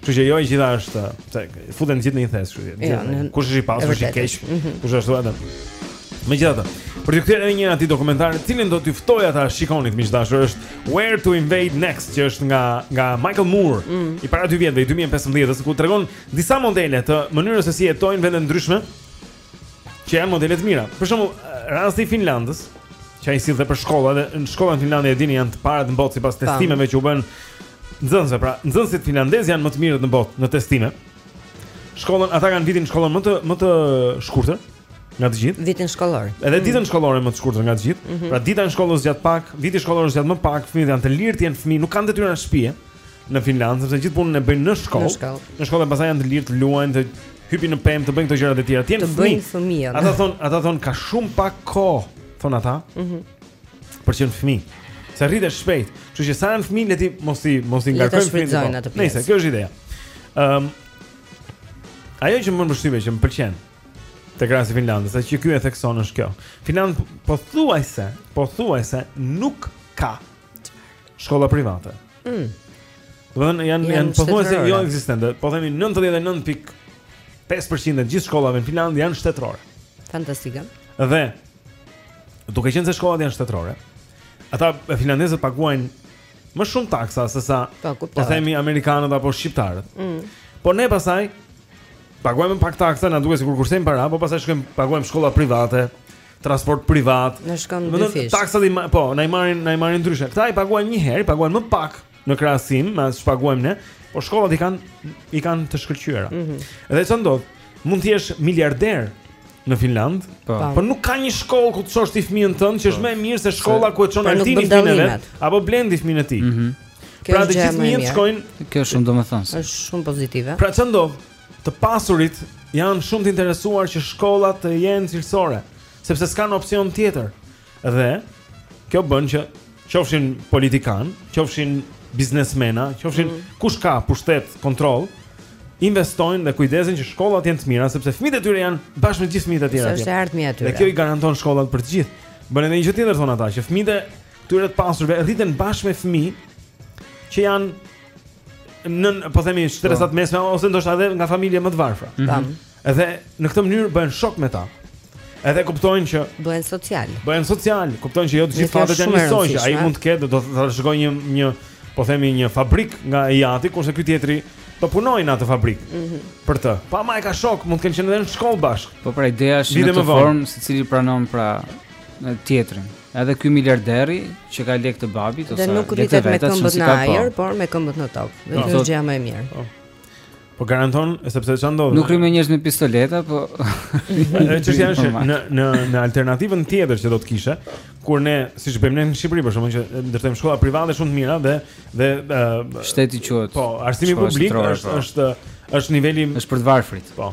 Kështu që jo e gjitha është, pse futen gjithë në një thes kështu. Ja, jo, kush është i pasur, është i keq, mm -hmm. kush është atë. Megjithatë, për t'u kthyer edhe një te ai dokumentar, cilin do t'ju ftoja ta shikonit miq të dashur, është Where to Invade Next, që është nga nga Michael Moore, mm. i para dy vjetëve, 2015, ku tregon disa modele të mënyrës se si jetojnë vende të ndryshme që janë modele të mira. Për shembull, rasti i Finlandës, që ai sillte për shkolla dhe në shkollën finlandeze e dini janë të parat në botë sipas testimeve që u bëhen nxënësve, pra nxënësit finlandezë janë më të mirët në botë në testime. Shkollën ata kanë vitin shkollor më të më të shkurtër nga të gjithë. Vitin shkollor. Edhe mm. ditën shkollore më të shkurtër nga të gjithë. Mm -hmm. Pra dita e shkollës zgjat pak, viti shkollor zgjat më pak, fëmijët janë të lirë të jenë fëmijë, nuk kanë detyra në shtëpi. në Finlandë, sepse gjithë punën e bëjnë në shkollë. Në shkollë. Në shkollë e pastaj janë të lirë të luajnë, të hypin në pemë, të bëjnë këto gjëra të tjera. Të jenë fëmijë. Fëmijë. Ata thon, ata thon ka shumë pak kohë, thon ata. Mhm. Mm për të qenë fëmijë. Se rriten shpejt. Kështu që sa janë fëmijë, le të mos i mos i ngarkojmë fëmijët. Po. Se kjo është ideja. Ëm um, Ajo që më bën përshtypje që më pëlqen tek rasti i Finlandës, siç ky e thekson është kjo. Finland pothuajse, pothuajse nuk ka shkolla private. Mm. Domethënë janë janë pothuajse joekzistente. Po themi 99.5% e gjithë shkollave në Finlandë janë shtetërore. Fantastike. Dhe duke qenë se shkollat janë shtetërore, ata finlandezët paguajnë më shumë taksa sesa po, po themi amerikanët apo shqiptarët. Mm. Po ne pastaj paguajmë pak taksa, na duket sikur kursejmë para, po pastaj shkojmë paguajmë shkolla private, transport privat. Na shkon dyfish. Taksat i po, na i marrin, na i marrin ndryshe. Këta i paguajnë një herë, paguajnë më pak në krahasim me ç'paguajmë ne, por shkollat i kanë i kanë të shkëlqyera. Mm -hmm. Dhe çfarë ndodh? Mund të jesh miliarder në Finland, po. po. por nuk ka një shkollë ku të çosh ti fëmijën tënd që është po. më e mirë se shkolla ku e çon Altini fëmijën e vet, apo Blendi fëmijën e tij. Mm -hmm. Pra të gjithë fëmijët shkojnë, kjo është shumë domethënëse. Është shumë pozitive. Pra çfarë ndodh? Të pasurit janë shumë të interesuar që shkollat të jenë cilësore, sepse s'kanë opsion tjetër. Dhe kjo bën që qofshin politikanë, qofshin biznesmena, qofshin mm. kush ka pushtet, kontroll, investojnë dhe kujdesen që shkollat të jenë të mira sepse fëmijët e tyre janë bashkë me gjithë fëmijët e tjerë. Është e ardhmja e tyre. Dhe kjo i garanton shkollat për të gjithë. Bën edhe një gjë tjetër thon ata, që fëmijët e këtyre të pasurve rriten bashkë me fëmijë që janë në, po themi, shtresat po. e mesme ose ndoshta edhe nga familje më të varfra. Mm -hmm. Edhe në këtë mënyrë bëhen shokë me ta. Edhe kuptojnë që bëhen social. Bëhen social, kuptojnë që jo të gjithë fatet janë njësoj, ai mund të ketë do trashëgojë një një po themi një fabrikë nga i ati, kurse ky tjetri do punojë në atë fabrikë. Mm -hmm. Për të. Po ama e ka shok, mund të kenë qenë edhe në shkollë bashkë. Po pra ideja është në këtë formë secili pranon pra në tjetrin. Edhe ky miliarderi që ka lekë të babit ose nuk rritet me këmbët në ajër, por me këmbët në tokë. Dhe kjo është gjë më e mirë. Po. po garanton sepse ça ndodh. Nuk rrimë njerëz me pistoleta, po Edhe çështja është në në në alternativën tjetër që do të kishe, kur ne siç bëjmë ne në Shqipëri për shkakun që ndërtojmë shkolla private shumë të mira dhe dhe uh, shteti kujdeset. Po, arsimi publik është është është niveli është për të varfrit. Po.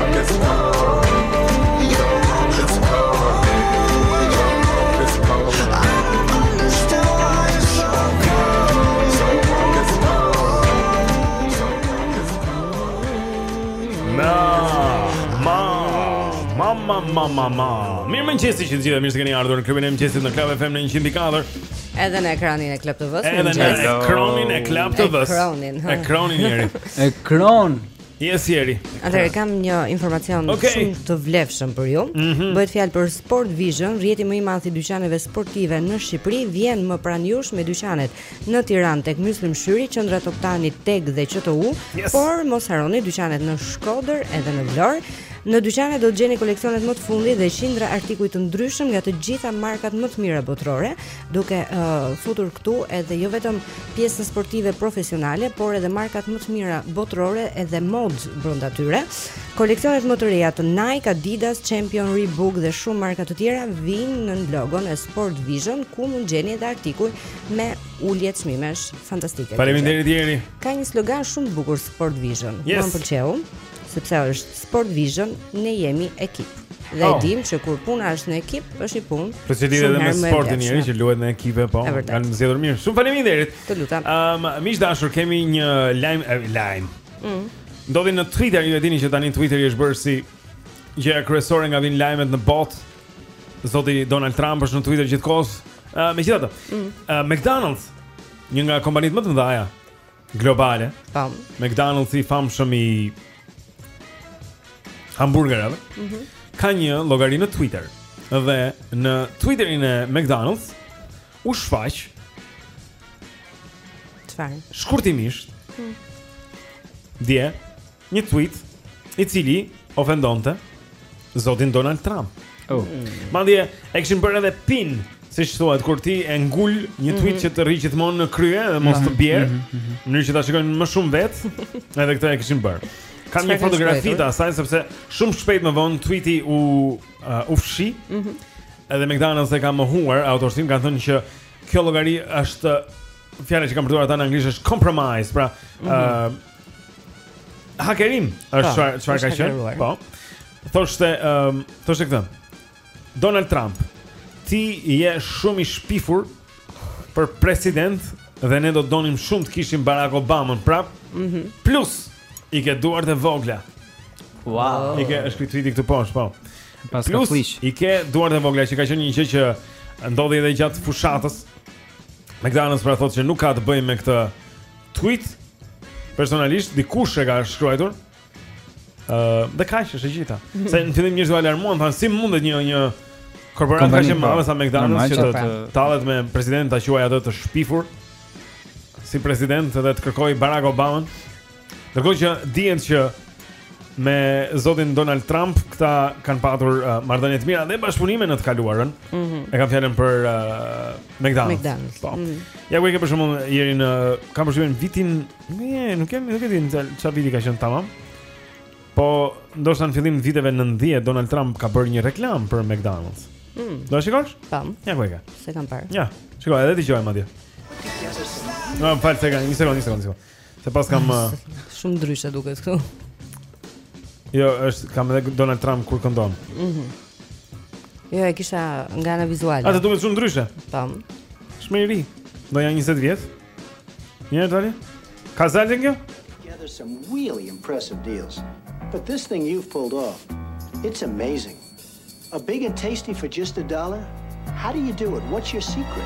ma ma ma. Mirëmëngjesi të gjithë mirë se keni ardhur në klubin e mëngjesit në Club FM në 104. Edhe në ekranin e Club TV-s. Edhe në ekranin e Club TV-s. Ekranin. Ekranin njëri. Ekran. Yes, Jeri. Atëherë kam një informacion okay. shumë të vlefshëm për ju. Mm -hmm. Bëhet fjalë për Sport Vision, rrjeti më i madh i dyqaneve sportive në Shqipëri, vjen më pranë jush me dyqanet në Tiranë tek Myslim Shyri, qendra Toptani, TEG dhe QTU, yes. por mos harroni dyqanet në Shkodër edhe në Vlorë. Në dyqane do të gjeni koleksionet më të fundit dhe qindra artikuj të ndryshëm nga të gjitha markat më të mira botërore. duke uh, futur këtu edhe jo vetëm pjesën sportive profesionale, por edhe markat më të mira botërore edhe modë brenda tyre. Koleksionet më të reja të Nike, Adidas, Champion, Reebok dhe shumë marka të tjera vijnë nën logon e Sport Vision ku mund gjeni edhe artikuj me ulje çmimesh fantastike. Faleminderit Jeri. Ka një slogan shumë të bukur Sport Vision. Yes. Më pëlqeu. sepse është Sport Vision, ne jemi ekip. Dhe oh. dim që kur puna është në ekip, është një punë. Por si lidhet me sportin, Jeri që luhet në ekipe, po. Kanë zgjedhur mirë. Shumë faleminderit. Të lutem. Ëm, um, miq të dashur, kemi një lajm, eh, lajm. Mm. Ndodhi në Twitter, ju e dini që tani Twitteri është bërë si gjëja kryesore nga vijnë lajmet në botë. Zoti Donald Trump është në Twitter gjithë kohës. Ëm, uh, megjithatë, mm. uh, McDonald's, një nga kompanitë më të mëdha globale. Tam. McDonald's i famshëm i hamburgerave. Mhm. Mm ka një llogari në Twitter dhe në Twitterin e McDonald's u shfaq çfarë? Shkurtimisht. Mm. Dje një tweet i cili ofendonte zotin Donald Trump. Oh. Madje e kishin bërë edhe pin, siç thuhet, kur ti e ngul një tweet mm -hmm. që të rri gjithmonë në krye dhe mos të bjerë, mm -hmm. në mënyrë që ta shikojnë më shumë vetë, edhe këtë e kishin bërë. Kam një fotografi të asaj sepse shumë shpejt më vonë tweeti u uh, u fshi. Ëh. Mm -hmm. Edhe McDonald's e ka mohuar autorësinë kanë thënë që kjo llogari është fjala që kanë përdorur ata në anglisht është compromised, pra ëh mm -hmm. uh, Hakerim, është po, çfarë çfarë ka qenë? Po. Thoshte, ëm, um, thoshte këtë. Donald Trump, ti je shumë i shpifur për president dhe ne do donim shumë të kishim Barack Obama prap. Mhm. Mm plus i ke duart e vogla. Wow. E ke shkruar tweetin këtu poshtë, po. Pas plus, ka flish. I ke duart e vogla që ka qenë një gjë që ndodhi edhe gjatë fushatës. McDonald's pra thotë se nuk ka të bëjë me këtë tweet personalisht dikush e ka shkruar. Ë, dhe kaq është e gjitha. Se në fillim njerëzit u alarmuan, thanë si mundet një një korporatë kaq e madhe sa McDonald's që të tallet me presidentin ta quajë atë të shpifur si president dhe të kërkojë Barack Obaman. Ndërkohë që dihet që me zotin Donald Trump, këta kanë patur uh, marrëdhënie të mira dhe bashkëpunime në të kaluarën. Ëh. Mm -hmm. E ke fjalën për uh, McDonald's. McDonald's. Po. Mm -hmm. Ja ku e ke për shembull ieri në kam përshtypjen vitin, ne, nuk kem, nuk e di çfarë viti ka qenë tamam. Po, ndoshta në fillim të viteve 90 Donald Trump ka bërë një reklamë për McDonald's. Ëh. Mm. Do e shikosh? Po. Ja ku e ke. S'e kam parë. Ja. Shikoje, edhe dëgjoje madje. Na fal, sekondë, një sekondë, një sekondë. Se paskam uh, shumë ndryshe duket këtu. Jo, është kam edhe Donald Trump kur këndon. Mhm. Mm jo, e kisha nga ana vizuale. Ai të duket shumë ndryshe. Tam. Shumë i ri. Nja 20 vjet. Mirë tani. Ka zë kjo? Together some really impressive deals. But this thing you've pulled off, it's amazing. A big and tasty for just a dollar? How do you do it? What's your secret?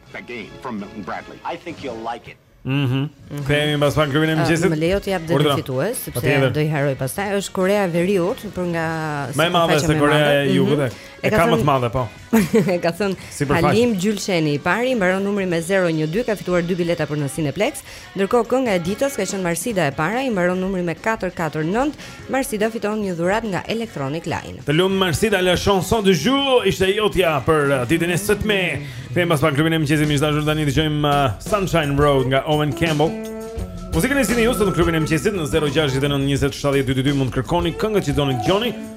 The game from Milton Bradley. I think you'll like it. Mhm. Mm Kthehemi pas pak në klubin e mëngjesit. Më lejo të jap dhe dy fitues, sepse do i harroj pastaj. Është Korea e Veriut për nga Më e madhe se Korea e mhm. Jugut. E ka më të madhe po. E ka thënë Halim Gjylsheni i pari, i mbaron numri me 012, ka fituar dy bileta për në Cineplex. Ndërkohë kënga e ditës ka qenë Marsida e para, i mbaron numri me 449. Marsida fiton një dhuratë nga Electronic Line. Të lumë Marsida la chanson du jour, ishte jotja për uh, ditën e sotme. Kthehemi pas pak në klubin e mëngjesit miq të dashur tani dëgjojmë uh, Sunshine Road nga Owen Campbell. Muzikën e zgjidhni ju sot në klubin e mëngjesit në 069 20 70 222 mund të kërkoni këngët që doni të dëgjoni.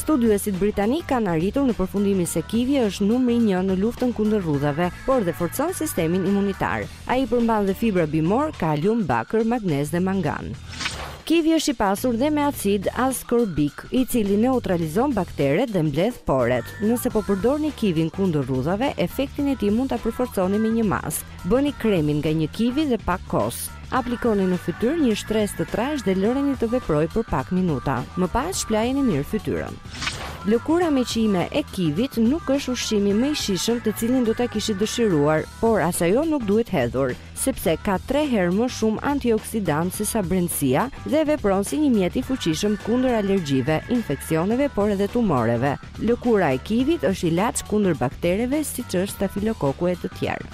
Studiuesit britanikë kanë arritur në përfundimin se kivi është numri një në luftën kundër rrudhave, por dhe forcon sistemin imunitar. Ai përmban dhe fibra bimorë, kalium, bakër, magnez dhe mangan. Kivi është i pasur dhe me acid askorbik, i cili neutralizon bakteret dhe mbledh poret. Nëse po përdorni kivin kundër rrudhave, efektin e tij mund ta përforconi me një maskë. Bëni kremin nga një kivi dhe pak kos. Aplikoni në fytyrë një shtresë të trashë dhe lëreni të veprojë për pak minuta. Më pas shplajeni mirë fytyrën. Lëkura me qime e kivit nuk është ushqimi më i shijshëm të cilin do ta kishit dëshiruar, por as ajo nuk duhet hedhur, sepse ka 3 herë më shumë antioksidantë se sa brendësia dhe vepron si një mjet i fuqishëm kundër alergjive, infeksioneve, por edhe tumoreve. Lëkura e kivit është ilaç kundër baktereve siç është stafilokoku e të tjerë.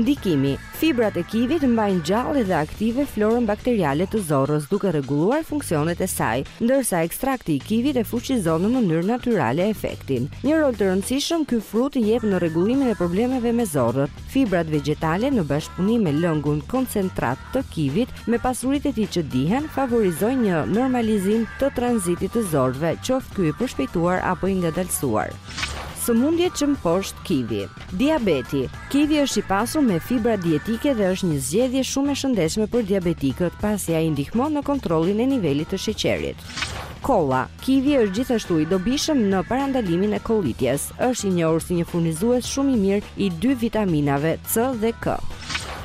Ndikimi, Fibrat e kivit mbajnë gjallë dhe aktive florën bakteriale të zorrës duke rregulluar funksionet e saj, ndërsa ekstrakti i kivit e fuqizon në mënyrë natyrale efektin. Një rol të rëndësishëm ky frut jep në rregullimin e problemeve me zorrët. Fibrat vegjetale në bashkëpunim me lëngun koncentrat të kivit me pasuritë e tij që dihen favorizojnë një normalizim të tranzitit të zorrëve, qoftë ky i përshpejtuar apo i ngadalësuar. Sëmundjet që mposht kivi. Diabeti, Kivi është i pasur me fibra dietike dhe është një zgjedhje shumë e shëndetshme për diabetikët, pasi ai ndihmon në kontrollin e nivelit të sheqerit. Kolla, Kivi është gjithashtu i dobishëm në parandalimin e kollitjes. Është i njohur si një furnizues shumë i mirë i dy vitaminave C dhe K.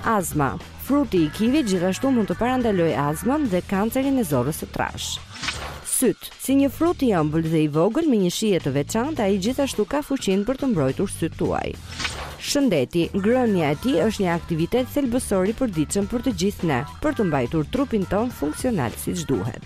Azma, Fruti i kivit gjithashtu mund të parandalojë azmën dhe kancerin e zorrës së trashë. Sytë. Si një frut i ëmbël dhe i vogël me një shije të veçantë, ai gjithashtu ka fuqinë për të mbrojtur sytë tuaj. Shëndeti. Ngrënia e tij është një aktivitet thelbësor i përditshëm për të gjithë ne, për të mbajtur trupin tonë funksional siç duhet.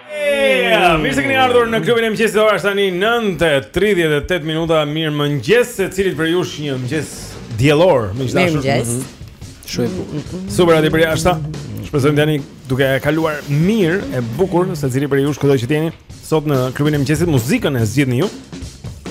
Mirë se keni ardhur në klubin e mëngjesit. Ora është tani 9:38 minuta. Mirë mëngjes secilit prej jush. Një mëngjes diellor, miq të dashur. Mëngjes. Mhm. Shumë i bukur. Mhm. Super aty përjashta. Shpresoj të jeni duke e kaluar mirë e bukur secili prej jush kudo që jeni sot në klubin e mëngjesit muzikën e zgjidhni ju.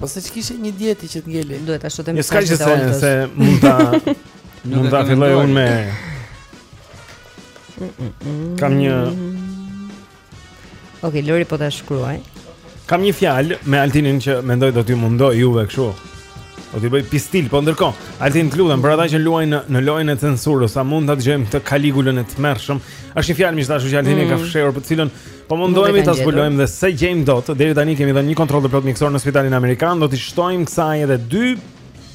Po se ç'kishe një detyrë që të ngeli. Duhet ta shtotem. S'ka gjë se se mund ta mund ta filloj unë me Kam një Ok, Lori po ta shkruaj. Kam një fjalë me Altinin që mendoj do t'ju mundojë juve kështu. Do t'i bëj pistil, po ndërkohë. Altin të lutem për ata që luajnë në, në lojën e censurës, a mund ta dëgjojmë këtë Kaligulën e tmerrshëm. Është një fjalë miq të dashur që Altini e ka mm. fshehur, për të cilën Po mundohemi ta zbulojmë dhe s'e gjejmë dot. Deri tani kemi dhënë një kontroll të plot mjekësor në spitalin amerikan, do t'i shtojmë kësaj edhe dy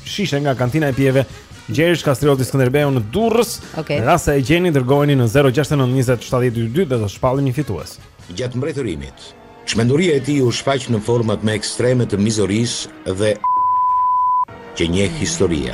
shishe nga kantina e pijeve Gjergj Kastrioti Skënderbeu në Durrës. Okay. Rast se e gjeni dërgojeni në 069 20 7222 dhe do shpallim një fitues. Gjatë mbretërimit, çmenduria e tij u shfaq në format më ekstreme të mizorisë dhe që njeh historia.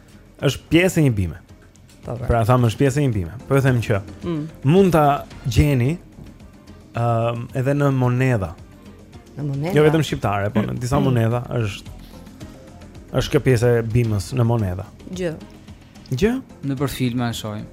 është pjesë e një bime. Po, po. Pra thamë është pjesë e një bime. Po ju them që mm. mund ta gjeni ëm um, edhe në monedha. Në monedha. Jo vetëm shqiptare, po në disa mm. monedha është është kjo pjesë e bimës në monedha. Gjeth. Gjeth? Nëpër filma e shohim.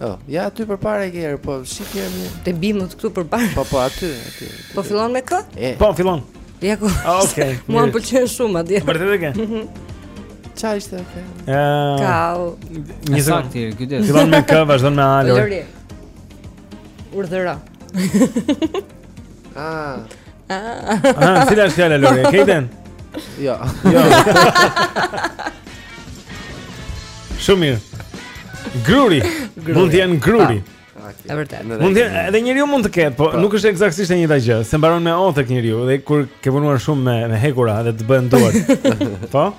Oh, ja aty përpara e ke Eri, po shik një herë. Te bimët këtu përpara. Po po aty, aty. Po fillon me kë? E. Po fillon. Ja ku. Ah, okay. Mua më pëlqen shumë atje. Vërtet dhe ke. Mhm. Ça ishte atë? Ëh. Ah. Kau. Një sekond tjetër, ky ditë. Fillon me kë, vazhdon me a. Lori. Urdhëro. Ah. Ah, cila është fjala Lori? Kejten? Jo. Jo. Shumë mirë. Gruri. Mund të jenë gruri. Është vërtet. Mund të jenë edhe njeriu mund të ketë, po, po. nuk është eksaktësisht e njëjta gjë. Se mbaron me o tek njeriu dhe kur ke punuar shumë me me hekura dhe të bëhen duar. Po?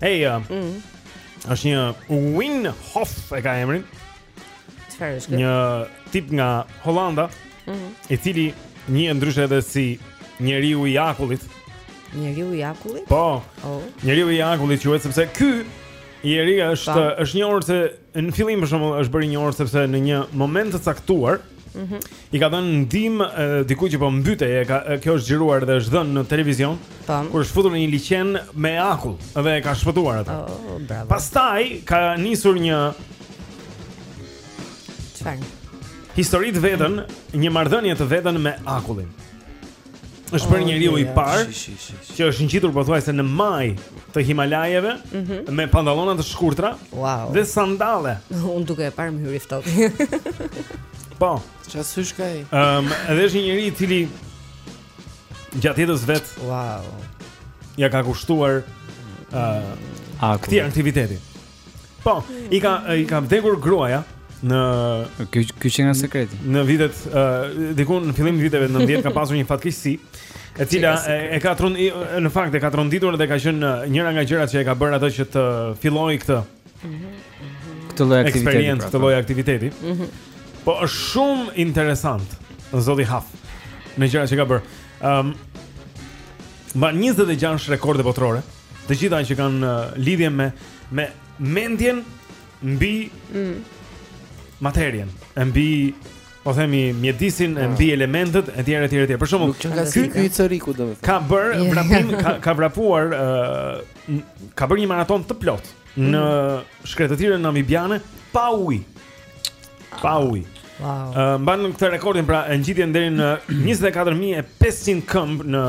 Hey, uh, mm. është një Wim Hof e ka emrin. Çfarë është? Një tip nga Holanda, mm -hmm. i cili njihet ndryshe edhe si njeriu i akullit. Njeriu i akullit? Po. Oh. Njeriu i akullit quhet sepse ky Eri është pa. është i njohur se Në fillim për shembull është bërë i njohur sepse në një moment të caktuar, ëh, mm -hmm. i ka dhënë ndihmë dikujt që po mbytej, kjo është xhiruar dhe është dhënë në televizion, Tam. kur është futur në një liqen me akull dhe e ka shpëtuar atë. Oh, bravo. Pastaj ka nisur një Çfarë? Histori të vetën, një marrëdhënie të vetën me akullin. Është bërë njeriu i parë që është ngjitur pothuajse në majë të Himalajeve mm -hmm. me pantallona të shkurtra wow. dhe sandale. Unë duke e parë më hyri ftohtë. po, çfarë sysh ka ai? Ëm, edhe është një njeri i cili gjatë jetës vet, wow. Ia ka kushtuar ë uh, këtij aktiviteti. Po, i ka i ka vdekur gruaja në ky ky që nga sekreti. Në vitet uh, diku në fillim të viteve 90 ka pasur një fatkeqësi e cila e, e ka trond në fakt e ka tronditur dhe ka qenë njëra nga gjërat që e ka bërë atë që të fillojë këtë këtë lloj aktiviteti. Eksperiencë pra, këtë lloj aktiviteti. Ëh. Mhm. Po është shumë interesant zoti Hof me gjërat që ka bërë. Ëm um, Mban 26 rekorde botërore. të gjitha që kanë uh, lidhje me me mendjen mbi mm. materien, mbi po themi mjedisin e mbi ah. elementët e tjera e tjera e tjera. Për shembull, ky ky ceriku domethënë. Ka bër yeah. vrapim, ka, ka vrapuar ë uh, ka bër një maratonë të plotë mm. në shkretëtirën namibiane pa ujë. Pa ah. ujë. Wow. Uh, mban këtë rekordin pra e ngjitjen deri në 24500 këmbë në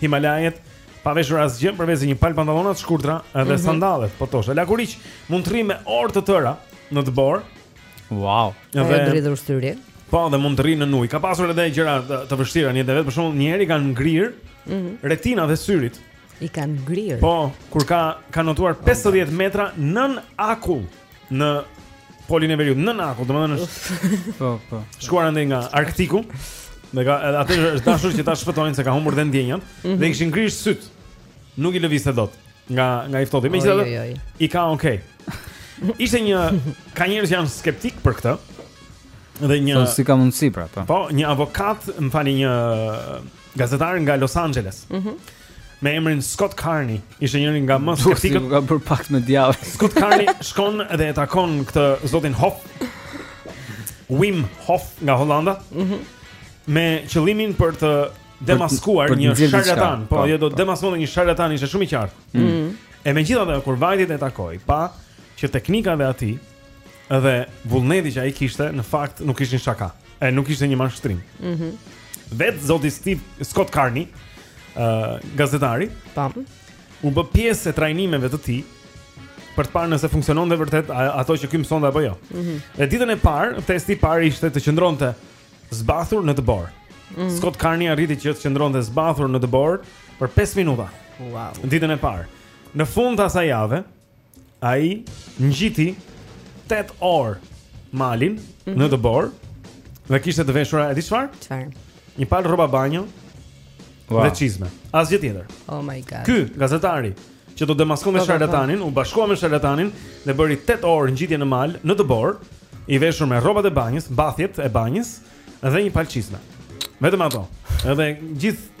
Himalajet, pa veshur asgjë përveç një palë pantallona të shkurtra dhe mm -hmm. sandalet, po tosh. Lakuriq mund të rrijë me orë të tëra në dëborë. Wow. Ja dhe dridhur shtyri. Po, dhe mund të rrijë në ujë. Ka pasur edhe gjëra të, të vështira në jetën e vet, për shembull, një herë i kanë ngrirë mm -hmm. retina e syrit. I kanë ngrirë. Po, kur ka ka notuar 50 metra nën akull. në Polin e Veriut, nën akull, domethënë është po, po. Shkuar ende nga Arktiku. Atëherë është dashur që ta shpëtojnë se ka humbur dhe ndjenjat mm -hmm. dhe i kishin ngrirë sytë. Nuk i lëvizte dot nga i ftohti. Megjithatë, i ka okay. Ishte një ka njerëz që janë skeptik për këtë. Dhe një po, si ka mundësi pra, po. Po, një avokat, më falni, një gazetar nga Los Angeles. Mhm. Mm me emrin Scott Carney, ishte njëri nga më skeptikët. Nuk ka bërë pakt me djallin. Scott Carney shkon dhe e takon këtë zotin Hof. Wim Hof nga Hollanda. Mhm. Mm me qëllimin për të demaskuar një sharlatan, po jo do të po. demaskonte një sharlatan, ishte shumë i qartë. Mhm. Mm e megjithatë kur vajti ta takojë, pa që teknika e atij Edhe vullneti që ai kishte në fakt nuk ishin shaka. E nuk ishte një mashtrim. Mhm. Mm Vetë zoti Steve Scott Carney, ë uh, gazetari, tam, u bë pjesë e trajnimeve të tij për të parë nëse funksionon dhe vërtet ato që ky mësonte apo jo. Mm -hmm. Dhe ditën e parë, testi i parë ishte të qëndronte zbathur në dëborë. Mm -hmm. Scott Carney arriti që të qëndronte zbathur në dëborë për 5 minuta. Wow. Ditën e parë. Në fund të asaj jave, Ai ngjiti 8 orë malin mm -hmm. në dëborë dhe kishte të veshura, e di çfarë? Çfarë? Një palë rroba banjo wow. dhe çizme. Asgjë tjetër. Oh my god. Ky gazetari që do demaskonte po, po, po. sharlatanin, u bashkua me sharlatanin dhe bëri 8 orë ngjitje në mal në dëborë, i veshur me rrobat e banjës, mbathjet e banjës dhe një palë çizme. Vetëm ato. Edhe gjithë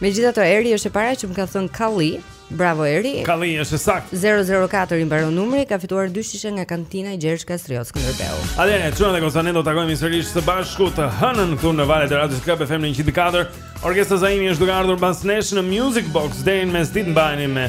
Megjithatë Eri është e para që më ka thënë kali. Bravo Eri. Kali është e saktë. 004 i mbaron numri, ka fituar dy shishe nga kantina Gjergj Kastrioti Skënderbeu. Atëherë, çuna dhe goca, ne do takohemi sërish së bashku të hënën këtu në valët e radios Club FM 104. Orgesa Zaimi është duke ardhur pas nesh në Music Box deri në mesditë mbaheni me